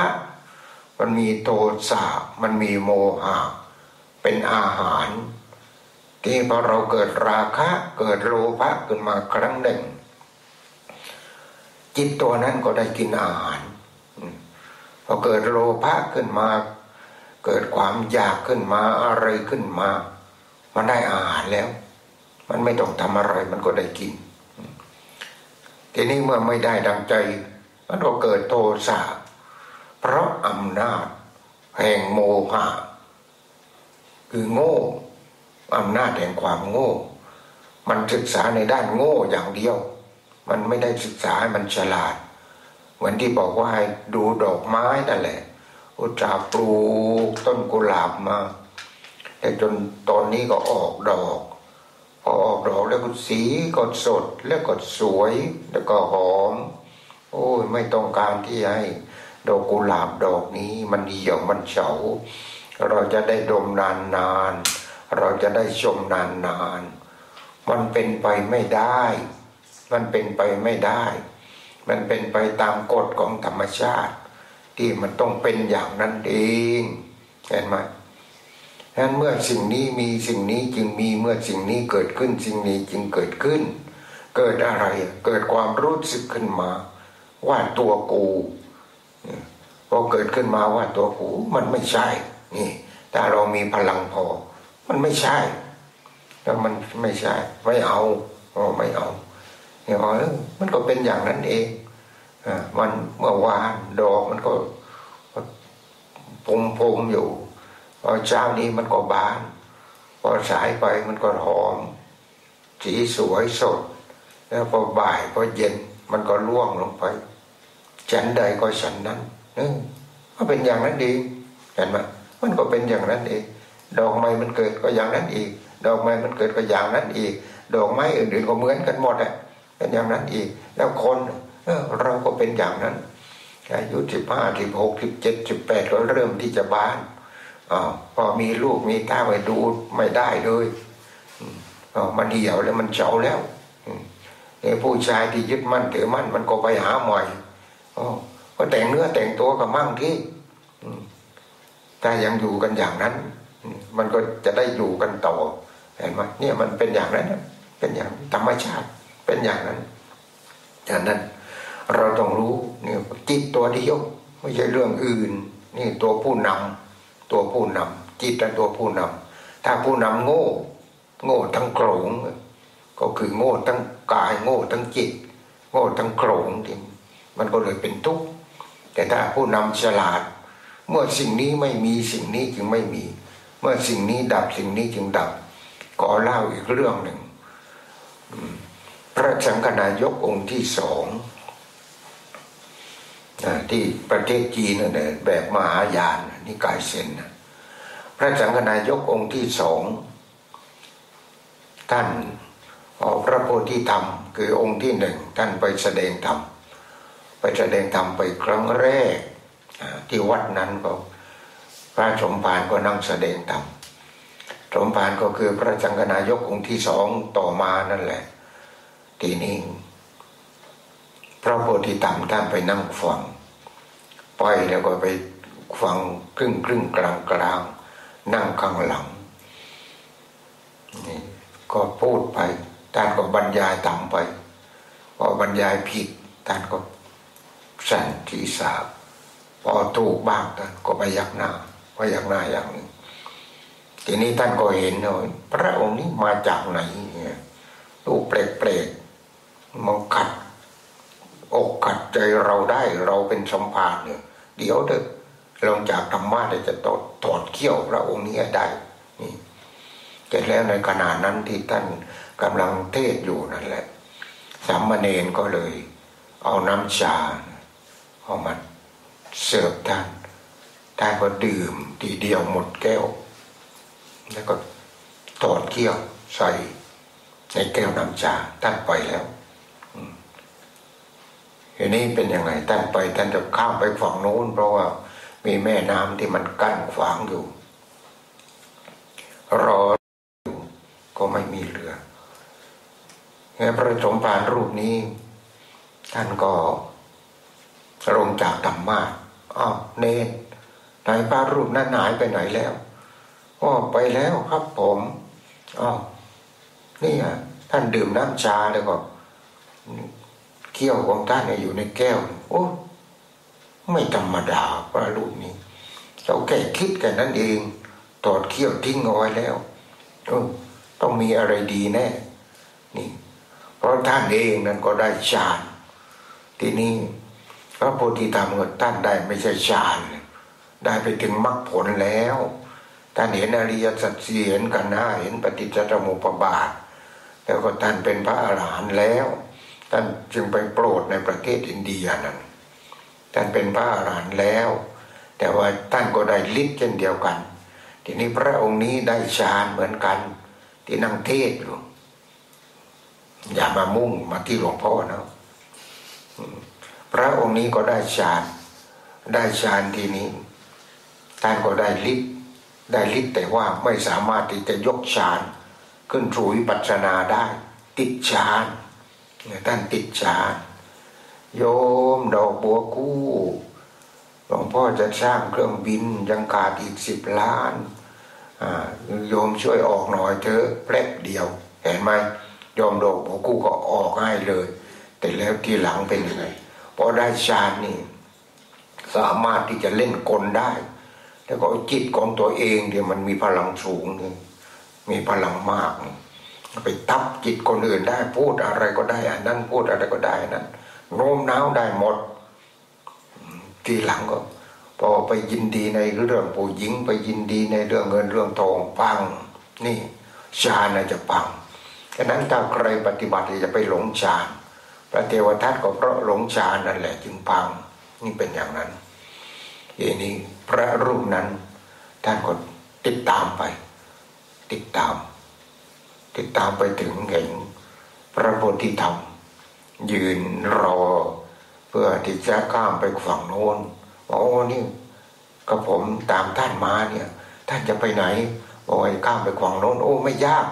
มันมีโทสะมันมีโมหะ เป็นอาหาร ที่พอเราเกิดราคะเกิดโลภะขึ้นมาครั้งหนึ่ง จิตตัวนั้นก็ได้กินอาหารพอเกิดโลภะขึ้นมา เกิดความอยากขึ้นมาอะไรขึ้นมา มันได้อาหารแล้ว มันไม่ต้องทำอะไรมันก็ได้กิน ทีนี้เมื่อไม่ได้ดังใจ มันก็เกิดโทสะเพราะอำนาจแห่งโมหะคือโง่ อำนาจแห่งความโง่ มันศึกษาในด้านโง่อย่างเดียว มันไม่ได้ศึกษาให้มันฉลาด เหมือนที่บอกว่าให้ดูดอกไม้นั่นแหละ อุจาปลูกต้นกุหลาบมาแต่จนตอนนี้ก็ออกดอก พอออกดอกแล้วก็สีก็สดแล้วก็สวยแล้วก็หอม โอ้ยไม่ต้องการที่ให้ดอกกุหลาบดอกนี้มันเหี่ยวมันเฉา เราจะได้ดมนานนาน เราจะได้ชมนานนานมันเป็นไปไม่ได้ มันเป็นไปไม่ได้ มันเป็นไปตามกฎของธรรมชาติ ที่มันต้องเป็นอย่างนั้นเองเห็นไหมฉะนั้นเมื่อสิ่งนี้มีสิ่งนี้จึงมีเมื่อสิ่งนี้เกิดขึ้นสิ่งนี้จึงเกิดขึ้น เกิดอะไรเกิดความรู้สึกขึ้นมา ว่าตัวกูพอเกิดขึ้นมาว่าตัวกูมันไม่ใช่นี่ถ้าเรามีพลังพอ มันไม่ใช่แล้วมันไม่ใช่ ไม่เอาอ๋อไม่เอาเนี่ยอ๋อมันก็เป็นอย่างนั้นเองอ่ามันเมื่อวานดอกมันก็พงพงอยู่พอเช้านี้มันก็บานพอสายไปมันก็หอม สีสวยสด แล้วพอบ่ายพอเย็นมันก็ล่วงลงไป ฉันใดก็ฉันนั้นเออก็เป็นอย่างนั้นดีเห็นไหมมันก็เป็นอย่างนั้นเอง ดอกไม้มันเกิดก็อย่างนั้นอีก ดอกไม้มันเกิดก็อย่างนั้นอีก ดอกไม้อื่นๆก็เหมือนกันหมดอะเป็นอย่างนั้นอีก แล้วคนเออเราก็เป็นอย่างนั้นอายุสิบห้าสิบหกสิบเจ็ดสิบแปดก็เริ่มที่จะบ้านอพอมีลูกมีตาไปดูไม่ได้เลยอมันเหี่ยวแล้วมันเฉาแล้วเนี่ยผู้ชายที่ยึดมั่นถือมั่นมันก็ไปหาใหม่ก็แต่งเนื้อแต่งตัวกับมั่งที่ถ้ายังอยู่กันอย่างนั้น มันก็จะได้อยู่กันต่อเห็นไหมเนี่ยมันเป็นอย่างนั้นเป็นอย่างธรรมชาติเป็นอย่างนั้นอย่างนั้น เราต้องรู้เนี่ยจิตตัวเดียวไม่ใช่เรื่องอื่น นี่ตัวผู้นำตัวผู้นำจิตเป็นตัวผู้นำถ้าผู้นำโง่ โง่ทั้งโขงก็คือโง่ทั้งกายโง่ทั้งจิต โง่ทั้งโขงทีมันก็เลยเป็นทุกข์แต่ถ้าผู้นำฉลาด เมื่อสิ่งนี้ไม่มีสิ่งนี้จึงไม่มี เมื่อสิ่งนี้ดับสิ่งนี้จึงดับขอเล่าอีกเรื่องหนึ่งพระสังฆนายกองค์ที่สองที่ประเทศจีนนี่ยแบบมหายานนิกายเซนพระสังฆนายกองค์ที่สองท่านออกพระโพธิธรรม คือองค์ที่หนึ่งท่านไปแสดงธรรมไปแสดงธรรมไปครั้งแรกที่วัดนั้นก็ พระสมภารก็นั่งแสดงธรรมสมภารก็คือพระจังกนายกองค์ที่สองต่อมานั่นแหละ ทีนี้พระโพธิธรรมท่านไปนั่งฟังไปแล้วก็ไปฟังครึ่งครึ่งกลางกลางนั่งข้างหลังนี่ก็พูดไปท่านก็บรรยายตามไปพอบรรยายผิดท่านก็สั่นทีสาบพอถูกบ้างท่านก็ไปยักหน้า ไปยักหน้าอย่างนึ่งทีนี้ท่านก็เห็นเลยพระองค์นี้มาจากไหนเนี่ยลูกเปลกๆมันขัด อกขัดใจเราได้เราเป็นสมภารเนี่ยเดี๋ยวเถอลงจากธรรมะจะตดถอดเขี้ยวพระองค์นี้ได้นี่เสร็จแล้วในขณะนั้นที่ท่านกำลังเทศอยู่นั่นแหละสามเณรก็เลย เอาน้ำชาเอามาเสิร์ฟท่าน ท่านก็ดื่มทีเดียวหมดแก้ว แล้วก็ตอดเกี้ยวใส่ในแก้วน้ำชาท่านไปแล้วทีนี้เป็นยังไงท่านไปท่านจะข้ามไปฝั่งโน้น เพราะว่ามีแม่น้ำที่มันกั้นขวางอยู่ รออยู่ก็ไม่มีเรือแพระสมภารรูปนี้ ท่านก็ลงจากธรรมะอ้าวเน นไหนพระรูปนั้นหายไปไหนแล้วอ๋อไปแล้วครับผมอ๋อนี่อะท่านดื่มน้ำชาแล้วก็เขี้ยวของท่านอยู่ในแก้ว โอ้ไม่ธรรมดาพระรูปนี้เราแค่คิดกันนั่นเองตอดเขี้ยวทิ้งเอาไว้แล้วต้องมีอะไรดีแน่นี่ เพราะท่านเองนั้นก็ได้ฌาน ทีนี้พระโพธิธรรมท่านได้ไม่ใช่ฌาน ได้ไปถึงมรรคผลแล้วท่านเห็นอริยสัจสี่เห็นกันหน้าเห็นปฏิจจสมุปบาท แล้วก็ท่านเป็นพระอรหันต์แล้ว ท่านจึงไปโปรดในประเทศอินเดียนั้น ท่านเป็นพระอรหันต์แล้ว แต่ว่าท่านก็ได้ฤทธิ์เช่นเดียวกัน ทีนี้พระองค์นี้ได้ฌานเหมือนกัน ที่นั่งเทศอยู่อย่ามามุ่งมาที่หลวงพ่อนะพระองค์นี้ก็ได้ฌานได้ฌานทีนี้ ท่านก็ได้ฤทธิ์ได้ฤทธิ์แต่ว่าไม่สามารถที่จะยกฌานขึ้นสู่วิปัสสนาได้ ติดฌานท่านติดฌานโยมดอกบัวกู้หลวงพ่อจะสร้างเครื่องบินยังขาดอีกสิบล้านโยมช่วยออกหน่อยเถอะแป๊บเดียว เห็นไหมโยมดอกบัวกู้ก็ออกให้เลย แต่แล้วทีหลังเป็นยังไงพอได้ฌานนี่สามารถที่จะเล่นกลได้ แล้วก็จิตของตัวเองเนี่ยมันมีพลังสูงนี่มีพลังมากไปทับจิตคนอื่นได้พูดอะไรก็ได้อันนั้นพูดอะไรก็ได้นั้นโน้มน้าวได้หมด ทีหลังก็พอไปยินดีในเรื่องผู้หญิงไปยินดีในเรื่องเงินเรื่องทองปัง นี่ฌานจะปังฉะนั้นถ้าใครปฏิบัติจะไปหลงฌานพระเทวทัตก็เพราะหลงฌานนั่นแหละจึงปัง นี่เป็นอย่างนั้นอย่างนี้ พระรูปนั้น ท่านก็ติดตามไป ติดตาม ติดตามไปถึงเห็นพระโพธิธรรม ยืนรอ เพื่อที่จะข้ามไปฝั่งโน้นโอ้นี่ก็ผมตามท่านมาเนี่ย ท่านจะไปไหนโอ้ข้ามไปฝั่งโน้น โอ้ไม่ยาก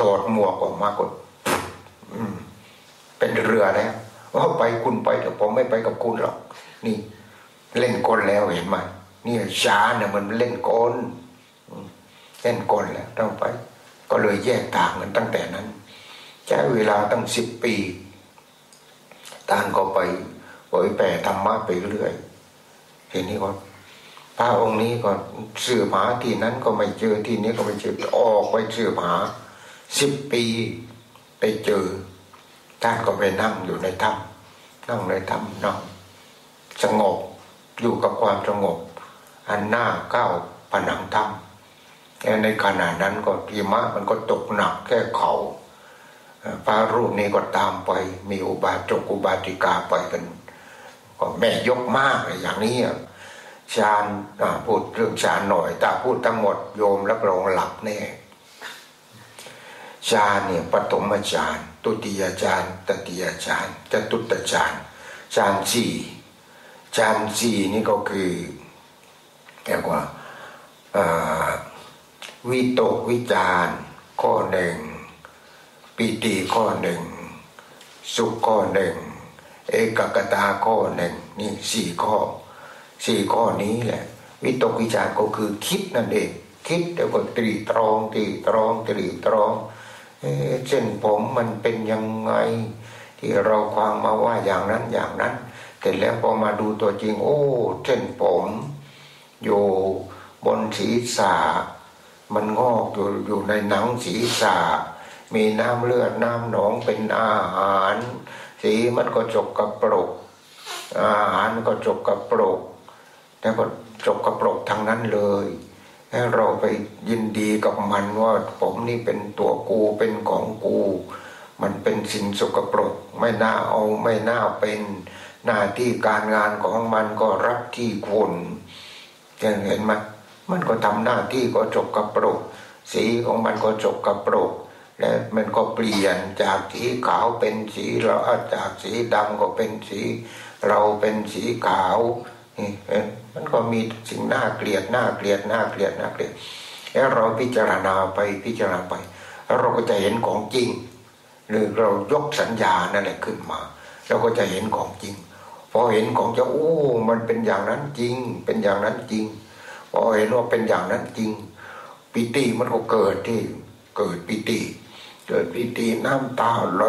ถอดหมวกออกมากดเป็นเรือแล้วว่าไปคุณไปแต่ผมไม่ไปกับคุณหรอก นี่ เล่นกลแล้วเห็นไหมนี่ชาเนี่ยมันเล่นกลเล่นกลแล้วต้องไป ก็เลยแยกทางกันตั้งแต่นั้นใช้เวลาตั้งสิบปีต่างก็ไปเผยแผ่ธรรมะไปเรื่อยทีนี้ก็พระองค์นี้ก็สืบหาที่นั้นก็ไม่เจอที่นี้ก็ไม่เจอออกไปสืบหาสิบปีไปเจอท่านก็ไปนั่งอยู่ในถ้ำนั่งในถ้ำนั่งสงบ อยู่กับความสงบ อันหน้าก้าวผนังถ้ำแต่ในขณะนั้นก็ทีมะมันก็ตกหนักแค่เขาพระรูปนี้ก็ตามไป มีอุบาจกอุบาติกาไปกัน ก็แม่ยกมากอย่างนี้ฌานพูดเรื่องฌานหน่อยแต่พูดทั้งหมดโยมรับรองหลับแน่ฌานเนี่ยปฐมฌานตุติยฌานตติยฌานจตุตฌานฌานสี่ ฌานสี่นี่ก็คือเรียกว่าวิตกวิจารข้อหนึ่งปิติข้อหนึ่งสุขข้อหนึ่งเอกกตาข้อหนึ่งนี่สี่ข้อสี่ข้อนี้แหละ วิตกวิจารก็คือคิดนั่นเองคิดแล้วก็ตรีตรองตรีตรองตรีตรองเส้นผมมันเป็นยังไง ที่เราควางมาว่าอย่างนั้นอย่างนั้น แต่แล้วพอมาดูตัวจริง โอ้เส้นผม อยู่บนศีรษะมันงอกอยู่อยู่ในหนังศีรษะมีน้ำเลือดน้ำหนองเป็นอาหาร สีมันก็จกกระปรก อาหารก็จกกระปรกแล้วก็จกกระปรกทั้งนั้นเลยให้เราไปยินดีกับมันว่าผมนี่เป็นตัวกูเป็นของกู มันเป็นสิ่งสกปรก ไม่น่าเอาไม่น่าเป็น หน้าที่การงานของมันก็รับที่คุณเห็นไหมมันก็ทำหน้าที่ก็จกกระโปรกสีของมันก็จกกระโปรกและมันก็เปลี่ยนจากสีขาวเป็นสีเราจากสีดำก็เป็นสี เราเป็นสีขาวนี่มันก็มีสิ่งน่าเกลียดน่าเกลียดน่าเกลียดน่าเกลียดแล้วเราพิจารณาไปพิจารณาไปเราก็จะเห็นของจริง หรือเรายกสัญญานั่นแหละขึ้นมา เราก็จะเห็นของจริง พอเห็นของเจะโอ้มันเป็นอย่างนั้นจริง เป็นอย่างนั้นจริงพอเห็นว่าเป็นอย่างนั้นจริง ปิติมันก็เกิดที่ เกิดปิติ เกิดปิติน้ำตาไหล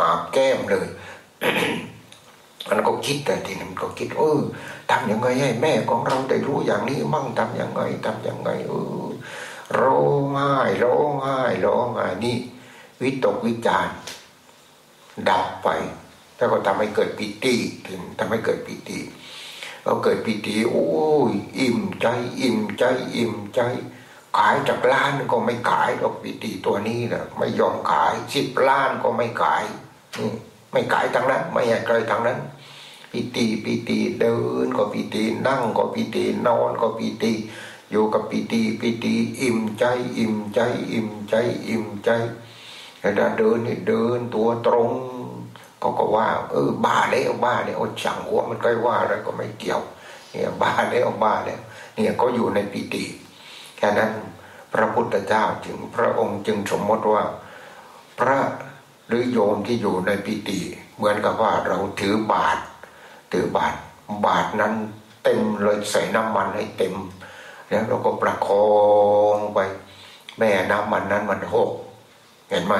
อาบแก้มเลยมันก็คิดแต่ทีนั้นก็คิดเออทำยังไงให้แม่ของเราได้รู้อย่างนี้มั่งทำยังไงทำยังไงเออร้องไห้ร้องไห้ร้องไห้นี่ วิตกวิจารดับไป แล้วก็ทำให้เกิดปิติถึงทำให้เกิดปิติเราเกิดปิติโอ้ยอิ่มใจ อิ่มใจ อิ่มใจขายจากล้านก็ไม่ขายหรอกปิติตัวนี้นะไม่ยอมขายสิบล้านก็ไม่ขายไม่ขายทางนั้น ไม่อยากใครทางนั้น ปิติปิติเดินก็ปิตินั่งก็ปิตินอนก็ปิติอยู่กับปิติปิติอิ่มใจ อิ่มใจ อิ่มใจ อิ่มใจแต่เดินนี่เดินตัวตรง เขาก็ว่า เออบ้าแล้วบ้าแล้วช่งหัวมันก็ว่าอะไรก็ไม่เกี่ยว เนี่ยบ้าแล้วบ้าแล้ว เนี่ยก็อยู่ในปิติแค่นั้นพระพุทธเจ้าจึงพระองค์จึงสมมติว่า พระหรือโยมที่อยู่ในปิติ เหมือนกับว่าเราถือบาตรถือบาตรบาตรนั้นเต็มเลยใส่น้ำมันให้เต็ม แล้วเราก็ประคองไปแม่น้ำมันนั้นมันหก เห็นไหม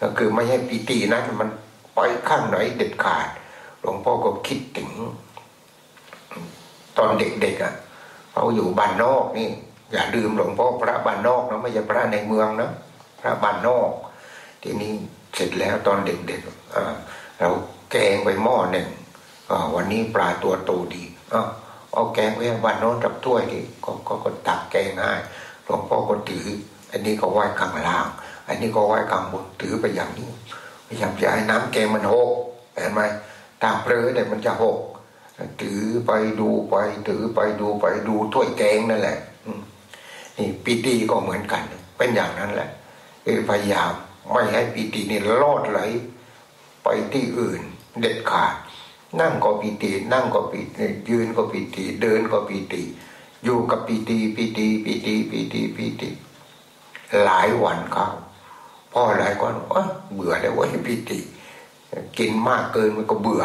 ก็คือไม่ให้ปิตินั้นมัน ไปข้างไหนเด็ดขาด หลวงพ่อก็คิดถึง ตอนเด็กๆอะเขาอยู่บ้านนอกนี่ อย่าลืมหลวงพ่อพระบ้านนอกนะไม่ใช่พระในเมืองนะพระบ้านนอก ทีนี้เสร็จแล้วตอนเด็กๆเราแกงไปหม้อหนึ่งวันนี้ปลาตัวโตดีเอาแกงไว้บ้านโน้นกับถ้วยที่ก็ก็ตักแกงให้หลวงพ่อก็ถือ อันนี้ก็ไหว้ข้างล่าง อันนี้ก็ไหว้ข้างบนถือไปอย่างนี้ พยายามจะให้น้ำแกงมันหกเห็นไหมตาเปลือเนี่ยมันจะหกถือไปดูไปถือไปดูไปดูถ้วยแกงนั่นแหละนี่ปีติก็เหมือนกัน เป็นอย่างนั้นแหละพยายามไม่ให้ปีตินี่ลอดไหล ไปที่อื่น เด็ดขาด นั่งก็ปีติ นั่งก็ปีติยืนก็ปีติเดินก็ปีติ อยู่กับปีติปีติปีติปีติปีติหลายวันเขา พ่อหลายคนเบื่อแล้วว่าพิติ กินมากเกินมันก็เบื่อ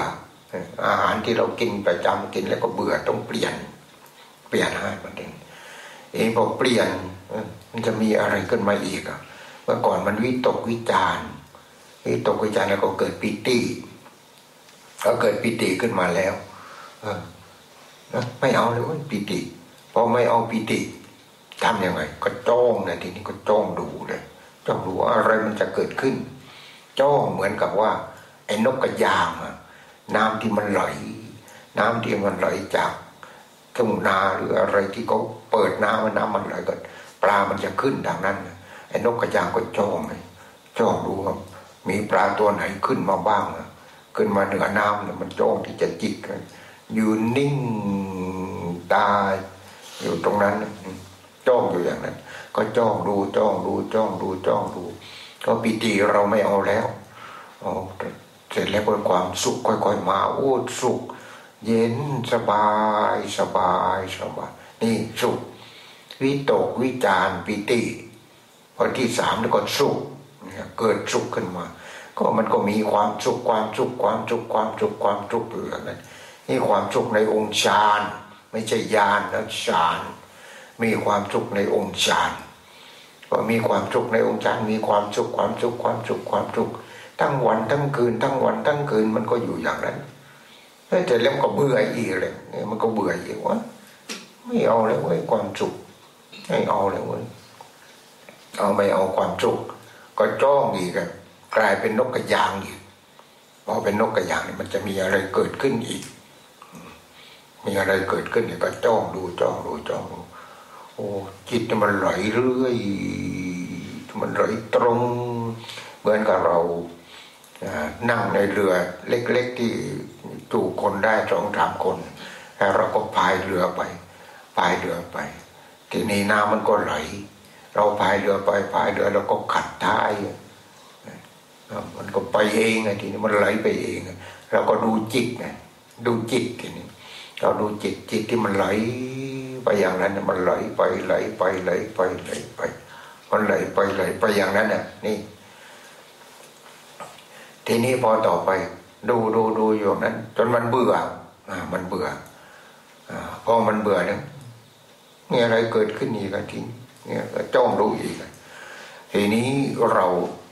อาหารที่เรากินประจำกินแล้วก็เบื่อต้องเปลี่ยน เปลี่ยนให้มันเองเองพอเปลี่ยนมันจะมีอะไรขึ้นมาอีกอะเมื่อก่อนมันวิตกวิจารวิตกวิจารแล้วก็เกิดปิติก็เกิดปิติขึ้นมาแล้ว เออไม่เอาเลยว่าปิติพอไม่เอาปิติทำยังไง ก็จ้องนะทีนี้ก็จ้องดูเลย จ้องดูว่าอะไรมันจะเกิดขึ้น จ้องเหมือนกับว่า ไอ้นกกระยางน้ำที่มันไหล น้ำที่มันไหลจากทุ่งนาหรืออะไรที่เขาเปิดน้ำน้ำมันไหลก็ปลามันจะขึ้นดังนั้นไอ้นกกระยางก็จ้องเลยจ้องดูว่ามีปลาตัวไหนขึ้นมาบ้างขึ้นมาเหนือน้ำเนี่ยมันจ้องที่จะจิกอยู่นิ่งตายอยู่ตรงนั้นจ้องอยู่อย่างนั้น ก็จ้องดูจ้องดูจ้องดูจ้องดู ก็ปีติเราไม่เอาแล้วเสร็จแล้วก็ความสุขค่อยๆมาโอ้สุข เย็นสบายสบายสบายนี่สุขวิตกวิจารปิติพอที่สามแล้วก็สุขเกิดสุขขึ้นมา ก็มันก็มีความสุขความสุขความสุขความสุขความสุขอยู่อย่างนั้นนี่ความสุขในองค์ฌาน ไม่ใช่ญาณนะฌาน มีความสุขในองค์ฌาน พอมีความสุขในองค์ฌานมีความสุขความสุขความสุขความสุขทั้งวันทั้งคืน ทั้งวันทั้งคืนมันก็อยู่อย่างนั้นแต่แล้วก็เบื่ออีกเลยมันก็เบื่ออีกว่าไม่เอาเลยเว้ยความสุขไม่เอาเลยเว้ยเอาไม่เอาความสุขก็จ้องอีกกลายเป็นนกกระยางอีกพอเป็นนกกระยางมันจะมีอะไรเกิดขึ้นอีก มีอะไรเกิดขึ้นเนี่ยก็จ้องดูจ้องดูจ้องดู โอ้จิตมันไหลเรื่อยมันไหลตรงเหมือนกับเรานั่งในเรือเล็กๆที่จูคนได้สองสามคนแล้วเราก็พายเรือไปพายเรือไป ทีนี้น้ำมันก็ไหล เราพายเรือไปพายเรือเราก็ขัดท้ายมันก็ไปเองไงทีนี้มันไหลไปเองเราก็ดูจิตไงดูจิตทีนี้เราดูจิตจิตที่มันไหล ไปอย่างนั้นมันไหลไปไหลไปไหลไปไหลไป มันไหลไปไหลไปอย่างนั้นน่ะ นี่ ทีนี้พอต่อไป ดูดูดูอยู่นั้น จนมันเบื่ออ่ามันเบื่ออ่าพอมันเบื่อเนี่ยมีอะไรเกิดขึ้นอีกทีเนี่ยก็จ้องดูอีกทีนี้เรา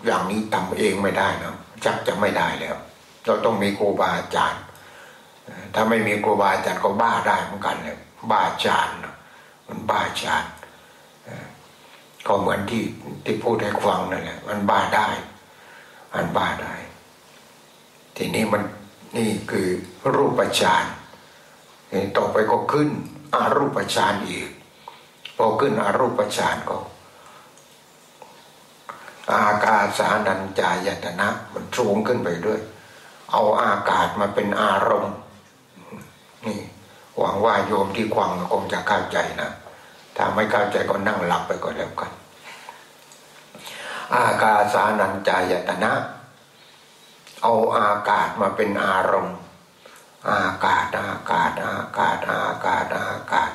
อย่างนี้ทำเองไม่ได้นะจักจะไม่ได้แล้ว เราต้องมีครูบาอาจารย์ ถ้าไม่มีครูบาอาจารย์ก็บ้าได้เหมือนกันเลย บ้าจานมันบ้าจานก็เหมือนที่ที่พูดให้ฟังนั่นแหละมันบ้าได้ มันบ้าได้ ทีนี้มันนี่คือรูปฌานต่อไปก็ขึ้นอารูปฌานอีกพอขึ้นอารูปฌานก็อากาสานัญจายตนะ มันสูงขึ้นไปด้วย เอาอากาศมาเป็นอารมณ์นี่ หวังว่าโยมที่ควังคงจะเข้าใจนะถ้าไม่เข้าใจก็นั่งหลับไปก่อนแล้วกัน อากาสานัญจายตนะ เอาอากาศมาเป็นอารมณ์ อากาศอากาศอากาศอากาศอากาศ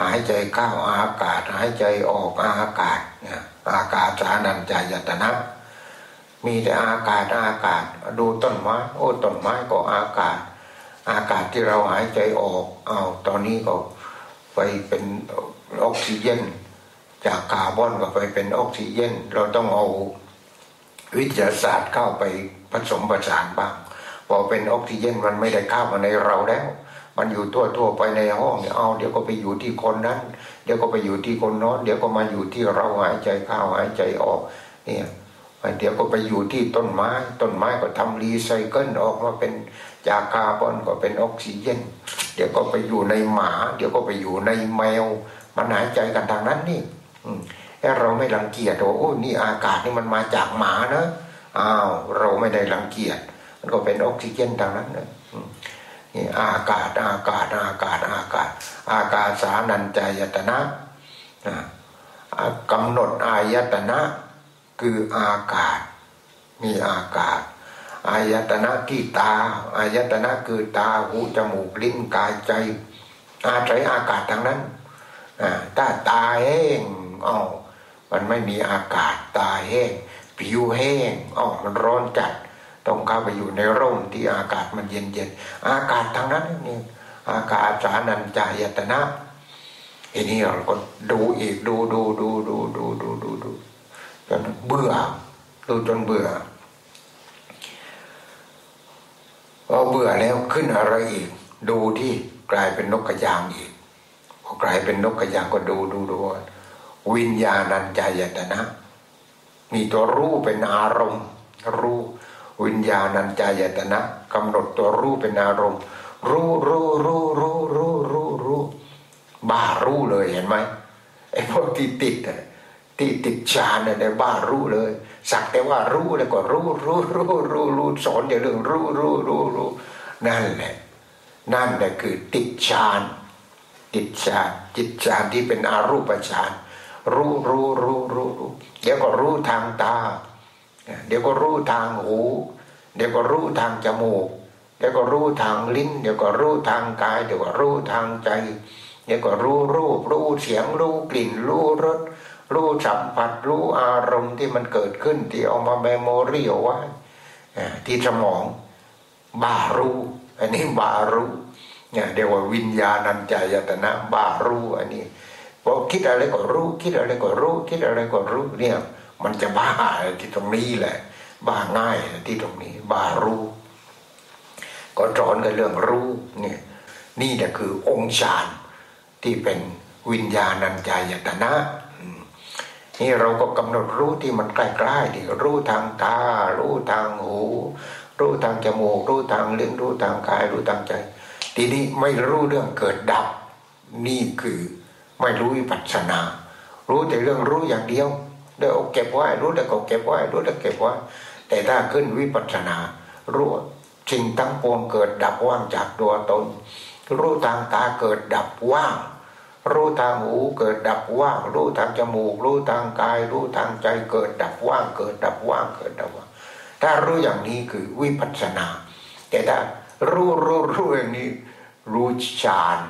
หายใจเข้าอากาศ หายใจออกอากาศเนี่ยอากาศสานัญจายตนะมีแต่อากาศอากาศ ดูต้นไม้โอ้ต้นไม้ก็อากาศ อากาศที่เราหายใจออกเอาตอนนี้ก็ไปเป็นออกซิเจนจากคาร์บอนก็ไปเป็นออกซิเจนเราต้องเอาวิทยาศาสตร์เข้าไปผสมประสานบ้างพอเป็นออกซิเจนมันไม่ได้เข้ามาในเราแล้ว มันอยู่ทั่วทั่วไปในห้องเนี่ยเอาเดี๋ยวก็ไปอยู่ที่คนนั้น เดี๋ยวก็ไปอยู่ที่คนน้นเดี๋ยวก็มาอยู่ที่เราหายใจเข้าหายใจออกเนี่ยเดี๋ยวก็ไปอยู่ที่ต้นไม้ ต้นไม้ก็ทำรีไซเคิลออกมาเป็น จากคาร์บอนก็เป็นออกซิเจน เดี๋ยวก็ไปอยู่ในหมา เดี๋ยวก็ไปอยู่ในแมว มันหายใจกันทางนั้นนี่แค่เราไม่รังเกียจว่าโอ้นี่อากาศนี่มันมาจากหมานะอ้าวเราไม่ได้รังเกียจมันก็เป็นออกซิเจนทางนั้นนะนี่อากาศอากาศอากาศอากาศ อากาศสานัญจายตนะกำหนดอายตนะคืออากาศ มีอากาศ อายตนะที่ตาอายตนะคือตาหูจมูกลิ้นกายใจ อาศัยอากาศทางนั้นถ้าตาแห้งอ๋อมันไม่มีอากาศตาแห้งผิวแห้งอ๋อมันร้อนจัด ต้องเข้าไปอยู่ในร่มที่อากาศมันเย็นเย็นอากาศทางนั้นนี่อากาศสานันจายตนะอันนี้เราก็ดูอีกดูดูดูดูดูดูดูดูจนเบื่อดูจนเบื่อ พอเบื่อแล้วขึ้นอะไรอีก ดูที่กลายเป็นนกกระยางอีกพอกลายเป็นนกกระยางก็ดูดูดูวิญญาณัญจายตนะมีตัวรู้เป็นอารมณ์ รู้วิญญาณัญจายตนะกำหนดตัวรู้เป็นอารมณ์ รู้รู้รู้รู้รู้รู้รู้บ้ารู้เลยเห็นไหมไอ้พวกที่ติดที่ติดฌานเนี่ยบ้ารู้เลย สักแต่ว่ารู้แล้วก็รู้รู้รู้รู้รู้สอนอย่าเรื่องรู้รู้รู้รู้นั่นแหละ นั่นแหละคือติดฌานจิตฌานจิตฌานที่เป็นอารูปฌานรู้รู้รู้รู้รู้เดี๋ยวก็รู้ทางตา เดี๋ยวก็รู้ทางหู เดี๋ยวก็รู้ทางจมูก เดี๋ยวก็รู้ทางลิ้น เดี๋ยวก็รู้ทางกาย เดี๋ยวก็รู้ทางใจ เดี๋ยวก็รู้รูปรู้เสียงรู้กลิ่นรู้รส รู้สัมผัสรู้อารมณ์ที่มันเกิดขึ้น ที่เอามาเมมโมรีเอาไว้ที่สมองบารู้อันนี้บารู้เนี่ยเรียกว่าวิญญาณัญจายตนะบารู้อันนี้พอคิดอะไรก็รู้ คิดอะไรก็รู้ คิดอะไรก็รู้เนี่ย มันจะบ้าที่ตรงนี้แหละ บ้าง่ายที่ตรงนี้ บารู้ ก็สอนกันเรื่องรู้เนี่ยนี่แหละคือองค์ฌานที่เป็นวิญญาณัญจายตนะ นี่เราก็กำหนดรู้ที่มันใกล้ๆที่รู้ทางตา รู้ทางหู รู้ทางจมูก รู้ทางลิ้นรู้ทางกาย รู้ทางใจ ทีนี้ไม่รู้เรื่องเกิดดับ นี่คือไม่รู้วิปัสสนา รู้แต่เรื่องรู้อย่างเดียวเดี๋ยวเก็บไว้รู้แต่ก็เก็บไว้รู้แต่เก็บไว้แต่ถ้าขึ้นวิปัสสนา รู้สิ่งตั้งปวงเกิดดับว่างจากตัวตน รู้ทางตาเกิดดับว่าง รู้ทางหูเกิดดับว่าง รู้ทางจมูก รู้ทางกาย รู้ทางใจเกิดดับว่าง เกิดดับว่างเกิดดับว่างถ้ารู้อย่างนี้คือวิปัสสนา แต่ถ้ารู้รู้รู้อย่างนี้ รู้ฌาน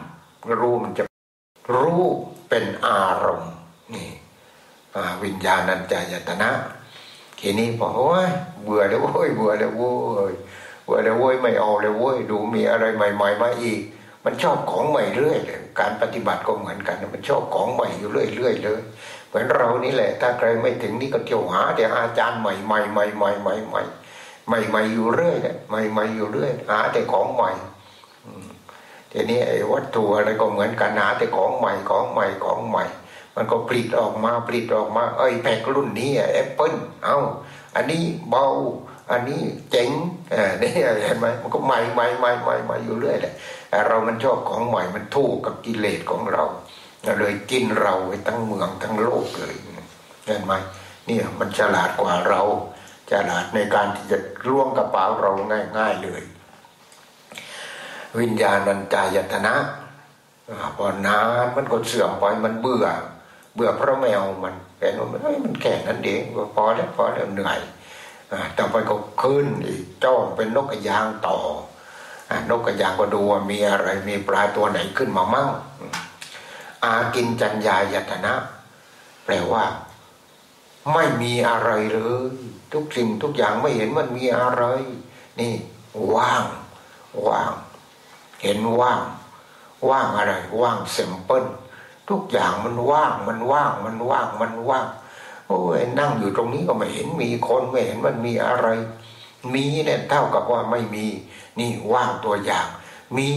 รู้มันจะรู้เป็นอารมณ์นี่วิญญาณัญจายตนะทีนี้บอกโอ้ยเบื่อแล้วโว้ยเบื่อแล้วโว้ยเบื่อแล้วโว้ยไม่เอาแล้วโว้ยดูมีอะไรใหม่ ๆ มาอีก มันชอบของใหม่เรื่อยเลยการปฏิบัติก็เหมือนกัน มันชอบของใหม่อยู่เรื่อยๆเลยเหมือนเรานี่แหละ ถ้าใครไม่ถึงนี่ก็เที่ยวหา แต่อาจารย์ใหม่ๆใหม่ใหม่ใหม่ใหม่ใหม่ใหม่อยู่เรื่อยเลยใหม่ๆอยู่เรื่อยหาแต่ของใหม่ทีนี้ไอ้วัตถุอะไรก็เหมือนกันหาแต่ของใหม่ของใหม่ของใหม่ มันก็ผลิตออกมาผลิตออกมาเอ้ยแพกรุ่นนี้แอปเปิลเอาอันนี้เบาอันนี้เจ๋งนี่เห็นไหมมันก็ใหม่ใหม่ใหม่ใหม่ใหม่อยู่เรื่อยเลย เรามันชอบของใหม่มันถูกกับกิเลสของเราเลยกินเราไปทั้งเมืองทั้งโลกเลยเห็นไหมนี่มันฉลาดกว่าเราฉลาดในการที่จะล่วงกระเป๋าเราง่าย ๆเลย วิญญาณัญจายตนะพอนานมันก็เสื่อมไปมันเบื่อ เบื่อเพราะแมวมันแ็นว่ามันแค่นั้นเองพอแล้วพอแล้วเหนื่อยต่อไปก็ขึ้นอีกจ้องเป็นนกกระยางต่อ นกกระยางก็ดูว่ามีอะไรมีปลาตัวไหนขึ้นมามั่งอากินจัญญายตนะ แปลว่า ไม่มีอะไรเลยทุกสิ่งทุกอย่างไม่เห็นมันมีอะไร นี่ ว่าง ว่าง เห็นว่าง ว่างอะไร ว่างเซมเปิลทุกอย่างมันว่าง มันว่าง มันว่าง มันว่าง โอ้ยนั่งอยู่ตรงนี้ก็ไม่เห็นมีคนไม่เห็นมันมีอะไร มีเนี่ยเท่ากับว่าไม่มี นี่ว่างตัวอย่าง มี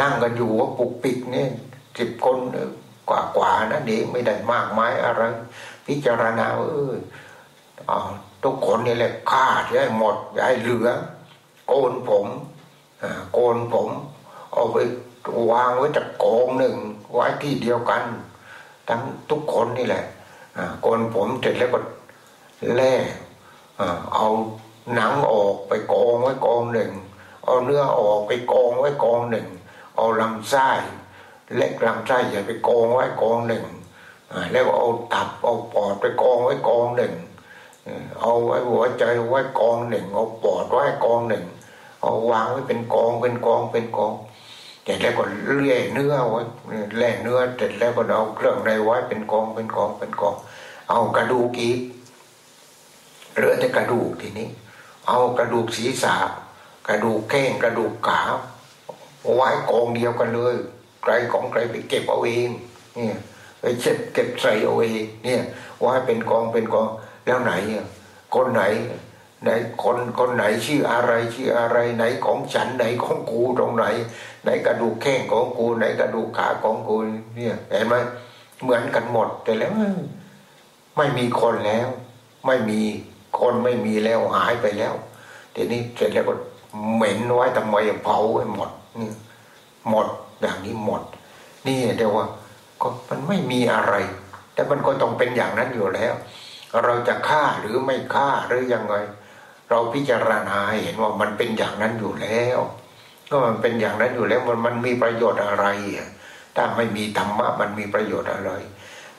นั่งกันอยู่ว่าปุกปิกเนี่ยสิบคนกว่ากว่านะเด็กไม่ได้มากมายอะไร พิจารณาเออทุกคนนี่แหละฆ่าจะให้หมดจะให้เหลือ โกนผมโกนผม เอาไปวางไว้จากกองหนึ่งไว้ที่เดียวกัน ทั้งทุกคนนี่แหละโกนผมเสร็จแล้วก็แล่เอา หนังออกไปกองไว้กองหนึ่ง เอาเนื้อออกไปกองไว้กองหนึ่ง เอาลำไส้เล็กลำไส้ใหญ่ไปกองไว้กองหนึ่งแล้วเอาตับเอาปอดไปกองไว้กองหนึ่งเอาไว้หัวใจไว้กองหนึ่งเอาปอดไว้กองหนึ่ง เอาวางไว้เป็นกองเป็นกองเป็นกองเสร็จแล้วก็เลื่อยเนื้อไว้แล่เนื้อเสร็จแล้วก็เอาเครื่องในไว้เป็นกองเป็นกองเป็นกอง เอากระดูกอีกเหลือแต่กระดูกทีนี้ เอากระดูกศีรษะ กระดูกแข้งกระดูกขาไว้กองเดียวกันเลยใครของใครไปเก็บเอาเองเนี่ยไปเช็ดเก็บใส่เอาเองเนี่ยไว้เป็นกองเป็นกองแล้วไหนคนไหนไหนคนคนไหนชื่ออะไรชื่ออะไรไหนของฉันไหนของกูตรงไหน ไหนกระดูกแข้งของกู ไหนกระดูกขาของกูเนี่ยเห็นไหมเหมือนกันหมดแต่แล้วไม่มีคนแล้ว ไม่มี คนไม่มีแล้วหายไปแล้วทีนี้เสร็จแล้วก็เหม็นไว้ทำไมเผาไว้หมดนี่หมดอย่างนี้หมด นี่เดี๋ยวว่าก็มันไม่มีอะไร แต่มันก็ต้องเป็นอย่างนั้นอยู่แล้ว เราจะฆ่าหรือไม่ฆ่าหรือยังไง เราพิจารณาเห็นว่ามันเป็นอย่างนั้นอยู่แล้ว ก็มันเป็นอย่างนั้นอยู่แล้วมันมันมีประโยชน์อะไรถ้าไม่มีธรรมะมันมีประโยชน์อะไร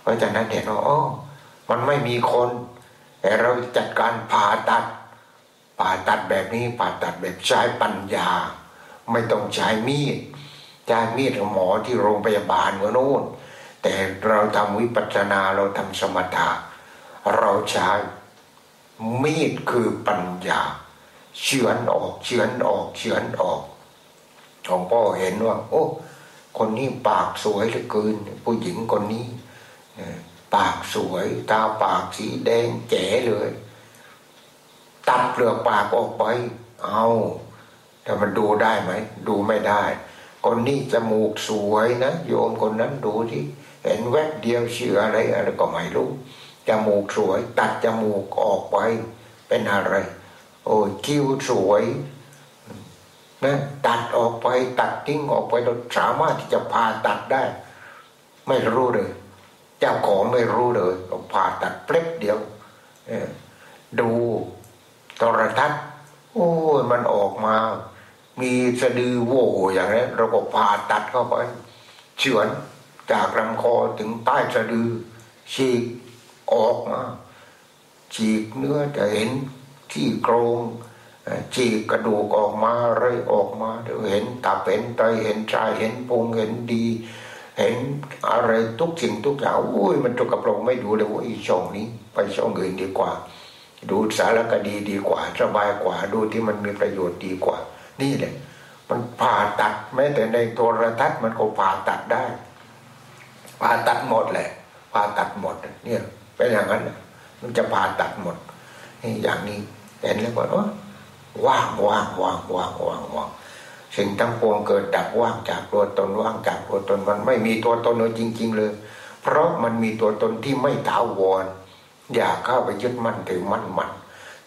เพราะฉะนั้นเห็นว่าอ๋อมันไม่มีคน แต่เราจัดการผ่าตัด ผ่าตัดแบบนี้ผ่าตัดแบบใช้ปัญญา ไม่ต้องใช้มีดใช้มีดของหมอที่โรงพยาบาลก็โน่นแต่เราทำวิปัสสนาเราทำสมถะเราใช้มีดคือปัญญา เฉือนออกเฉือนออกเฉือนออกหลวงพ่อเห็นว่า โอ้ คนนี้ปากสวยเหลือเกิน ผู้หญิงคนนี้ ปากสวย ตาปากสีแดงแจ๋เลย ตัดเปลือกปากออกไป เอาแต่มันดูได้ไหม ดูไม่ได้ คนนี้จมูกสวยนะ โยมคนนั้นดูที่เห็นแวบเดียวเชื่ออะไรอะไรก็ไม่รู้จมูกสวย ตัดจมูกออกไป เป็นอะไร โอ้ยคิ้วสวยนะตัดออกไปตัดทิ้งออกไปเราสามารถที่จะผ่าตัดได้ ไม่รู้เลย เจ้าของไม่รู้เลยผ่าตัดเปล็บเดียวดูโทรทัศน์โอ้ยมันออกมา มีสะดือโวอย่างนี้เราก็ผ่าตัดเข้าไปเฉือนจากลำคอถึงใต้สะดือฉีกออกมาฉีกเนื้อจะเห็นที่โครงฉีกกระดูกออกมาอะไรออกมาเดี๋ยวเห็นตาเห็นไตเห็นใจเห็นพุงเห็นดี เห็นอะไรทุกสิ่งทุกอย่างโอ้ยมันตกกระปรงไม่ดูเลยว่าอีช่องนี้ ไปช่องอื่นดีกว่า ดูสารคดีดีกว่าสบายกว่าดูที่มันมีประโยชน์ดีกว่า นี่แหละ มันผ่าตัดแม้แต่ในโทรทัศน์มันก็ผ่าตัดได้ ผ่าตัดหมดแหละ ผ่าตัดหมด เนี่ยเป็นอย่างนั้นมันจะผ่าตัดหมดนี่อย่างนี้เห็นแล้วก็ว่างว่างว่างว่างว่างว่าง สิ่งทั้งปวงเกิดดับว่างจากตัวตนว่างจากตัวตนมันไม่มีตัวตนเลยจริง ๆ เลย เพราะมันมีตัวตนที่ไม่ถาวร อย่าเข้าไปยึดมั่นถือมั่นมัน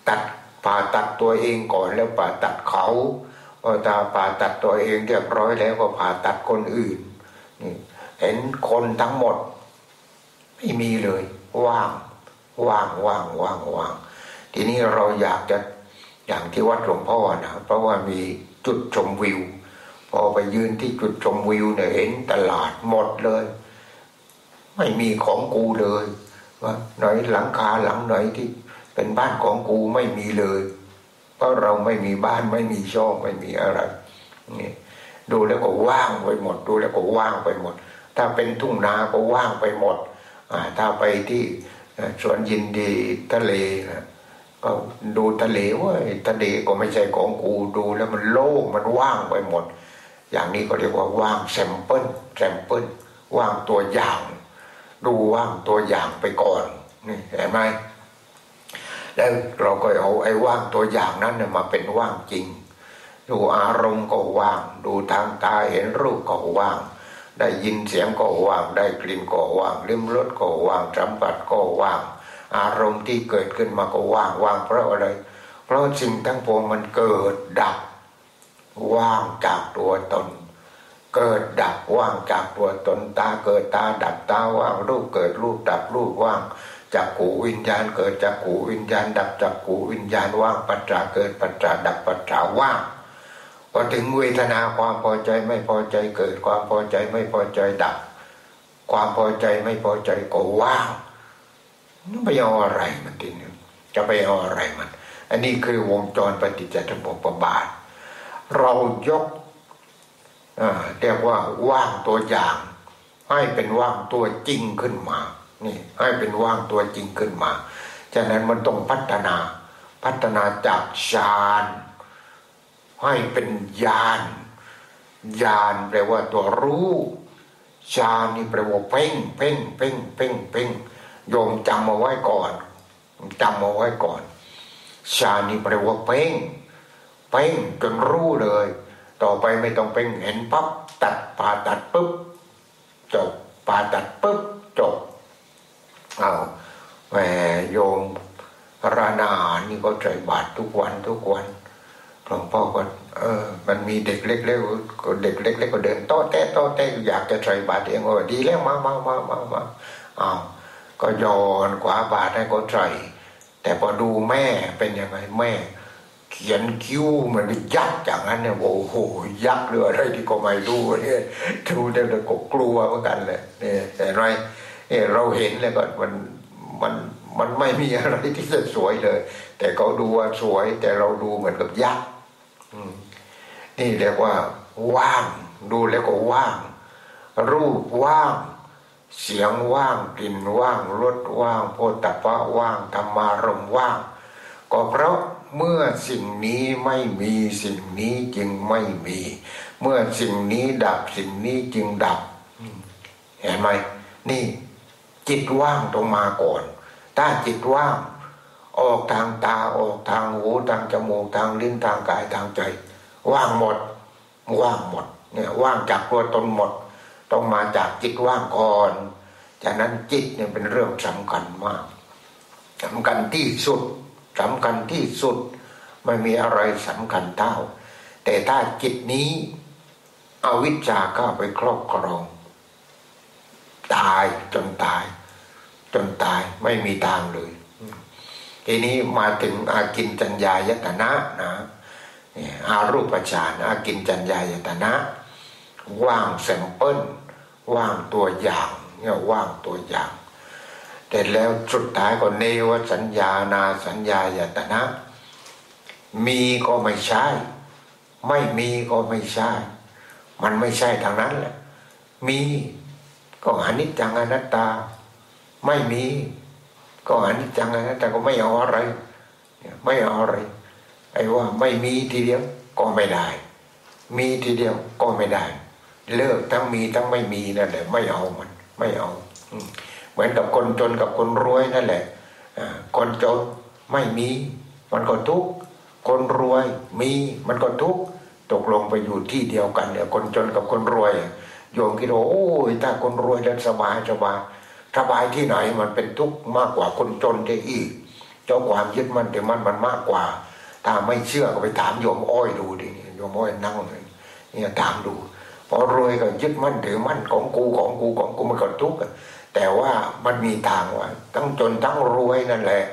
ตัดผ่าตัดตัวเองก่อนแล้วผ่าตัดเขาพอตาผ่าตัดตัวเองเรียบร้อยแล้วก็ผ่าตัดคนอื่นเห็นคนทั้งหมด ไม่มีเลย ว่าง ว่างว่างว่างว่างทีนี้เราอยากจะอย่างที่วัดหลวงพ่อนะเพราะว่ามี จุดชมวิว พอไปยืนที่จุดชมวิวเนี่ยเห็นตลาดหมดเลย ไม่มีของกูเลยว่าไหนหลังคาหลังไหนที่เป็นบ้านของกูไม่มีเลยเพราะเราไม่มีบ้านไม่มีช่องไม่มีอะไรนี่ดูแล้วก็ว่างไปหมด ดูแล้วก็ว่างไปหมด ถ้าเป็นทุ่งนาก็ว่างไปหมดถ้าไปที่สวนยินดีทะเลนะ ก็ดูทะเลว่าทะเลก็ไม่ใช่ของกูดูแล้วมันโล่งมันว่างไปหมด อย่างนี้ก็เรียกว่าว่างแซมเปิลsample ว่างตัวอย่าง ดูว่างตัวอย่างไปก่อนนี่เห็นไหมแล้วเราก็เอาไอ้ว่างตัวอย่างนั้นมาเป็นว่างจริง ดูอารมณ์ก็ว่าง ดูทางตาเห็นรูปก็ว่าง ได้ยินเสียงก็ว่าง ได้กลิ่นก็ว่างลิ้มรสก็ว่างสัมผัสก็ว่าง อารมณ์ที่เกิดขึ้นมาก็ว่างว่างเพราะอะไร เพราะสิ่งทั้งปวงมันเกิดดับ ว่างจากตัวตน เกิดดับว่างจากตัวตนตาเกิดตาดับตาว่างรูปเกิดรูปดับรูปว่างจากกูวิญญาณเกิดจากกูวิญญาณ ดับจากกูวิญญาณว่างปัจจาเกิดปัจจาดับปัจจาว่างพอถึงเวทนาความพอใจไม่พอใจเกิดความพอใจไม่พอใจดับ ความพอใจไม่พอใจก็ว่าง นไปเอาอะไรมันทีนึงจะไปเอาอะไรมัน อันนี้คือวงจรปฏิจจสมุปบาท เรายกเรียกว่าว่างตัวอย่าง ให้เป็นว่างตัวจริงขึ้นมา นี่ให้เป็นว่างตัวจริงขึ้นมาฉะนั้นมันต้องพัฒนาพัฒนาจากฌานให้เป็นญาณญาณแปลว่าตัวรู้ฌานนี่แปลว่าเพ่งเพ่งเพ่งเพ่งเพ่ง โยมจำเอาไว้ก่อนจำเอาไว้ก่อนชานี่แปลว่าเพ่งเพ่งจนรู้เลย ต่อไปไม่ต้องเพ่งเห็นปั๊บตัดผ่าตัดปุ๊บจบผ่าตัดปุ๊บจบเอาแหมโยมรานานี่ก็ใจบาตรทุกวันทุกวันหลวงพ่อก็เออ มันมีเด็กเล็กๆก็เด็กเล็กๆก็เดินโต้แต้โต้แต้อยากจะใส่บาตรเองโอ้ดีแล้วมามามามามาอ้าว ก็โยนขวาบาทให้เขาใส่แต่พอดูแม่เป็นยังไงแม่ เขียนคิ้วมันยักอย่างนั้นเนี่ยโอ้โหยักหรืออะไรที่ก็ไม่รู้เนี่ยดูแล้วก็กลัวเหมือนกันเลยเนี่ยแต่ไรเนี่ยเราเห็นแล้วก็มันมันมันไม่มีอะไรที่จะสวยเลย แต่เขาดูว่าสวย แต่เราดูเหมือนกับยักษ์นี่เรียกว่า ว่าง ดูแล้วก็ว่าง รูปว่าง เสียงว่างกลิ่นว่างรสว่างโพธพะว่างธรรมารมว่าง ก็เพราะเมื่อสิ่งนี้ไม่มีสิ่งนี้จึงไม่มี เมื่อสิ่งนี้ดับสิ่งนี้จึงดับเห็นไหมนี่ จิตว่างตรงมาก่อน ถ้าจิตว่าง ออกทางตาออกทางหูทางจมูกทางลิ้นทางกายทางใจ ว่างหมด ว่างหมดเนี่ยว่างจากตัวตนหมด ต้องมาจากจิตว่างก่อนจากนั้นจิตเนี่ยเป็นเรื่องสำคัญมากสำคัญที่สุดสำคัญที่สุดไม่มีอะไรสำคัญเท่า แต่ถ้าจิตนี้เอาวิชาเข้าไปครอบครอง ตายจนตาย จนตายไม่มีทางเลย ทีนี้มาถึงอากินจัญญายตนะนะอารูปฌานอากินจัญญายตนะ ว่างแซมเปิ้ล ว่างตัวอย่างเนี่ยว่างตัวอย่างแต่แล้วสุดท้ายก็เนวสัญญานาสัญญายตนะ มีก็ไม่ใช่ ไม่มีก็ไม่ใช่ มันไม่ใช่ทางนั้นแหละ มีก็อนิจจังอนัตตา ไม่มี ก็อนิจจังอนัตตาก็ไม่เอาอะไร ไม่เอาอะไร ไอ้ว่าไม่มีทีเดียวก็ไม่ได้ มีทีเดียวก็ไม่ได้ เลิกทั้งมีทั้งไม่มีนั่นแหละไม่เอามัน ไม่เอาเหมือนกับคนจนกับคนรวยนั่นแหละคนจนไม่มี มันก็ทุกข์คนรวยมีมันก็ทุกข์ตกลงไปอยู่ที่เดียวกันเนี่ยคนจนกับคนรวยโยมคิดว่าโอ้ยถ้าคนรวยแล้วสบายสบายสบายที่ไหนมันเป็นทุกข์มากกว่าคนจนได้อีก เจ้าความยึดมั่นถือมั่นมันมากกว่า ถ้าไม่เชื่อก็ไปถามโยมอ้อยดูดิโยมอ้อยนั่งเนี่ยถามดู พอรวยก็ยึดมั่นถือมั่นของกูของกูของกูมันก็ทุกข์แต่ว่ามันมีทางว่าทั้งจนทั้งรวยนั่นแหละ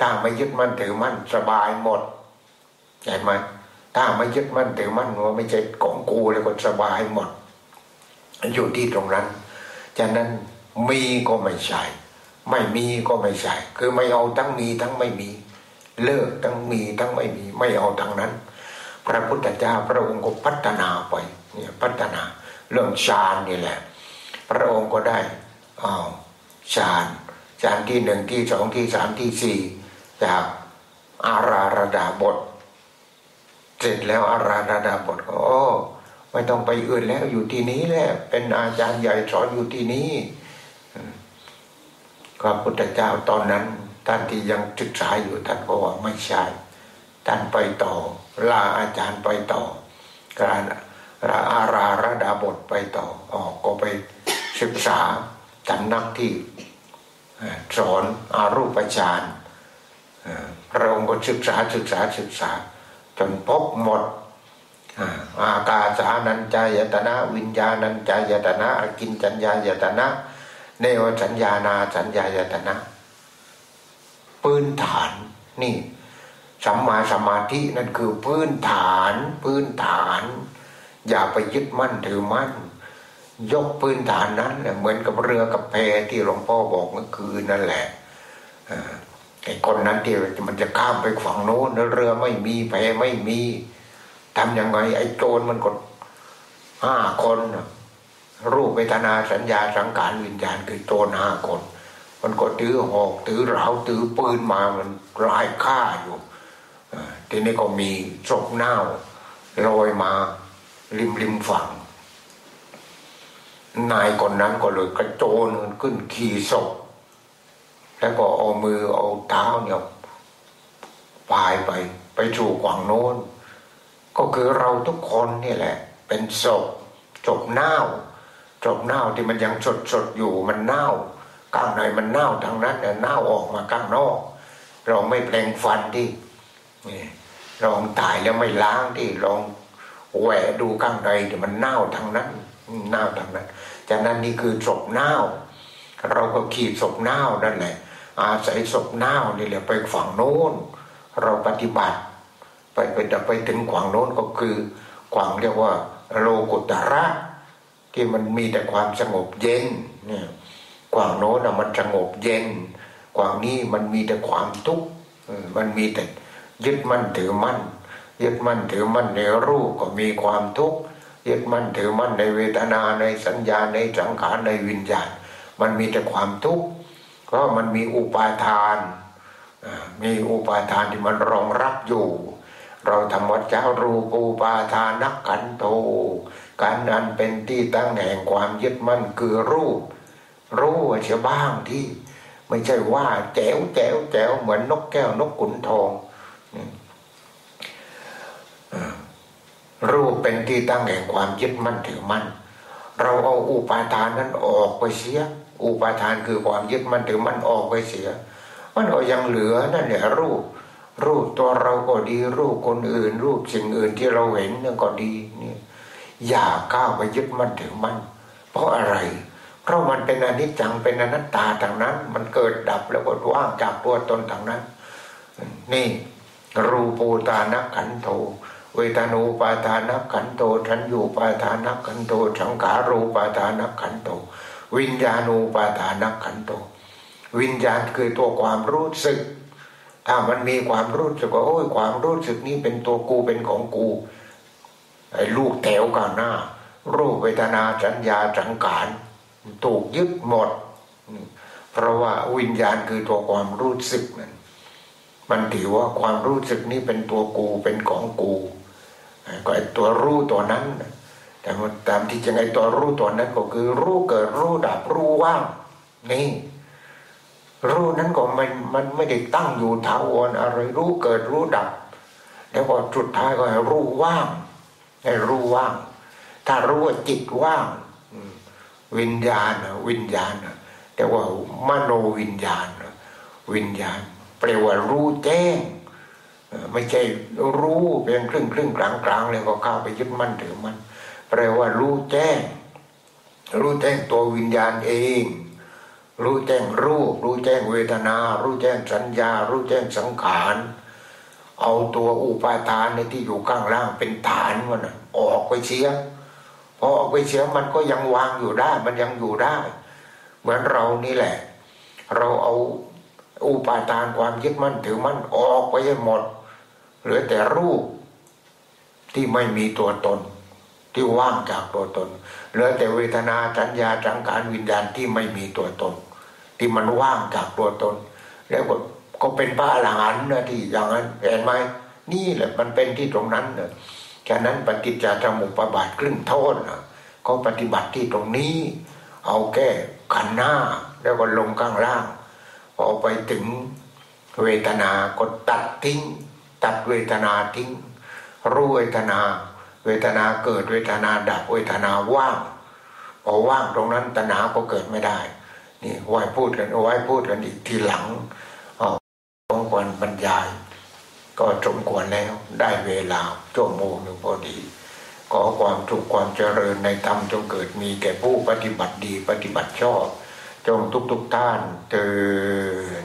ถ้าไม่ยึดมั่นถือมั่นสบายหมดใช่ไหมถ้าไม่ยึดมั่นถือมั่นว่าไม่ใช่ของกูแล้วก็สบายหมดอยู่ที่ตรงนั้นฉะนั้นมีก็ไม่ใช่ไม่มีก็ไม่ใช่คือไม่เอาทั้งมีทั้งไม่มี เลิกทั้งมีทั้งไม่มี ไม่เอาทั้งนั้น พระพุทธเจ้าพระองค์ก็พัฒนาไป เนี่ยพัฒนาเรื่องฌานนี่แหละ พระองค์ก็ได้อาฌานฌานที่หนึ่งที่สองที่สามที่สี่จากอาราระดาบท เสร็จแล้วอาราระดาบทก็โอ้ไม่ต้องไปอื่นแล้วอยู่ที่นี้แหละเป็นอาจารย์ใหญ่สอนอยู่ที่นี้พระพุทธเจ้าตอนนั้นท่านที่ยังศึกษาอยู่ท่านก็ว่าไม่ใช่ท่านไปต่อลาอาจารย์ไปต่อการ อาราระดาบทไปต่อออกก็ไปศึกษาจำนักที่สอนอารูปฌานพระองค์ก็ศึกษาศึกษาศึกษา จนพบหมดอากาสานัญจายตนะ วิญญาณัญจายตนะกินจัญญายตนะ เนวสัญญานาสัญญายตนะพื้นฐานนี่สัมมาสมาธินั่นคือพื้นฐานพื้นฐาน อย่าไปยึดมั่นถือมั่น ยกพื้นฐานนั้นเหมือนกับเรือกับแพที่หลวงพ่อบอกเมื่อคืนนั่นแหละไอ้คนนั้นที่มันจะข้ามไปฝั่งโน้นเรือไม่มีแพไม่มีทำยังไง ไอ้โจรมันกดห้าคนรูปเวทนาสัญญาสังขารวิญญาณคือโจรห้าคน มันก็ถือหอกถือเหลาถือปืนมามันร้ายฆ่าอยู่ทีนี้ก็มีศพเน่าลอยมา ริมริมฝั่ง นายคนนั้นก็เลยกระโจนขึ้นขี่ศพแล้วก็เอามือเอาเท้าเนี่ยปายไป ไปสู่ขวางโน้น ก็คือเราทุกคนนี่แหละ เป็นศพศพเน่าศพเน่าที่มันยังสดสดอยู่มันเน่าข้างในมันเน่าทางนั้นเนี่ยเน่าออกมาข้างนอก เราไม่แปลงฟันที่ลองตายแล้วไม่ล้างที่ลอง แหวดูข้างในที่มันเน่าทางนั้นเน่าทางนั้น จากนั้นนี่คือศพเน่า เราก็ขีดศพเน่านั่นแหละ อาศัยศพเน่านี่แหละไปฝั่งโน้น เราปฏิบัติ ไปไปไปถึงขวางโน้นก็คือขวางเรียกว่า โลกุตระที่มันมีแต่ความสงบเย็นเนี่ยขวางโน้นมันสงบเย็นขวางนี้มันมีแต่ความทุกข์มันมีแต่ยึดมั่นถือมั่น ยึดมั่นถือมั่นในรูปก็มีความทุกข์ยึดมั่นถือมั่นในเวทนาในสัญญาในสังขารในวิญญาณ มันมีแต่ความทุกข์เพราะมันมีอุปาทาน มีอุปาทานที่มันรองรับอยู่ เราทำวัดเจ้ารูปูปาทานักขันโต การนั้นเป็นที่ตั้งแห่งความยึดมั่นคือรูป รู้เสียบ้างที่ ไม่ใช่ว่าแจ๋วแจ๋วแจ๋วเหมือนนกแก้วนกขุนทอง รูปเป็นที่ตั้งแห่งความยึดมั่นถือมั่น เราเอาอุปาทานนั้นออกไปเสีย อุปาทานคือความยึดมั่นถือมั่นออกไปเสีย มันก็ยังเหลือนั่นแหละรูป รูปตัวเราก็ดี รูปคนอื่น รูปสิ่งอื่นที่เราเห็นนั่นก็ดีนี่อย่าก้าวไปยึดมั่นถือมั่น เพราะอะไร เพราะมันเป็นอนิจจังเป็นอนัตตาทางนั้น มันเกิดดับแล้วก็ว่างจากตัวตนทางนั้น นี่รูปูตานักขันโท เวทานูปาทานักขันโตทันยูปาทานักขันโตสังขารูปาทานักขันโต วิญญาณูปาทานักขันโต วิญญาณคือตัวความรู้สึกถ้ามันมีความรู้สึกว่าโอ้ยความรู้สึกนี้เป็นตัวกูเป็นของกูไอ้ลูกแถวกันหน้า รูปเวทนาสัญญาสังขารถูกยึดหมด เพราะว่าวิญญาณคือตัวความรู้สึกนั้นมันถือว่าความรู้สึกนี้เป็นตัวกูเป็นของกู ก็ไอ้ตัวรู้ตัวนั้นแต่ตามที่จริงไอตัวรู้ตัวนั้นก็คือรู้เกิดรู้ดับรู้ว่างนี่รู้นั้นก็มันมันไม่ได้ตั้งอยู่ถาวรอะไรรู้เกิดรู้ดับ แล้วพอสุดท้ายก็ให้รู้ว่างให้รู้ว่าง ถ้ารู้ว่าจิตว่างวิญญาณวิญญาณแต่แต่ว่ามโนวิญญาณ วิญญาณแปลว่ารู้แจ้ง ไม่ใช่รู้เพียงครึ่งครึ่งกลางกลางเลยก็เข้าไปยึดมั่นถือมันแปลว่ารู้แจ้ง รู้แจ้งตัววิญญาณเอง รู้แจ้งรูป รู้แจ้งเวทนา รู้แจ้งสัญญา รู้แจ้งสังขารเอาตัวอุปาทานในที่อยู่ข้างล่างเป็นฐานมันออกไปเชียพอออกไปเชียมันก็ยังวางอยู่ได้ มันยังอยู่ได้ เหมือนเรานี่แหละ เราเอาอุปาทานความยึดมั่นถือมั่นออกไปหมด เหลือแต่รูปที่ไม่มีตัวตน ที่ว่างจากตัวตน เหลือแต่เวทนาสัญญาจังการวิญญาณที่ไม่มีตัวตน ที่มันว่างจากตัวตน แล้วก็ก็เป็นพระอรหันต์นะที่อย่างนั้นเห็นไหมนี่แหละมันเป็นที่ตรงนั้นเนะฉะนั้นปฏิจจสมุปบาทครึ่งโทษนะก็ปฏิบัติที่ตรงนี้ เอาแก้ขันหน้า แล้วก็ลงข้างล่างพอไปถึงเวทนาก็ตัดทิ้ง ตัดเวทนาทิ้ง รู้เวทนา เวทนาเกิดเวทนาดับเวทนาว่างพอว่างตรงนั้นตนาก็เกิดไม่ได้ นี่ไว้พูดกันไว้พูดกันอีกทีหลังของควรบรรยาย ก็สมควรแล้วได้เวลาชั่วโมงหนึ่งพอดีขอความถูกความเจริญในธรรมจงเกิดมีแก่ผู้ปฏิบัติดีปฏิบัติชอบ จงทุกทุกท่านเตือน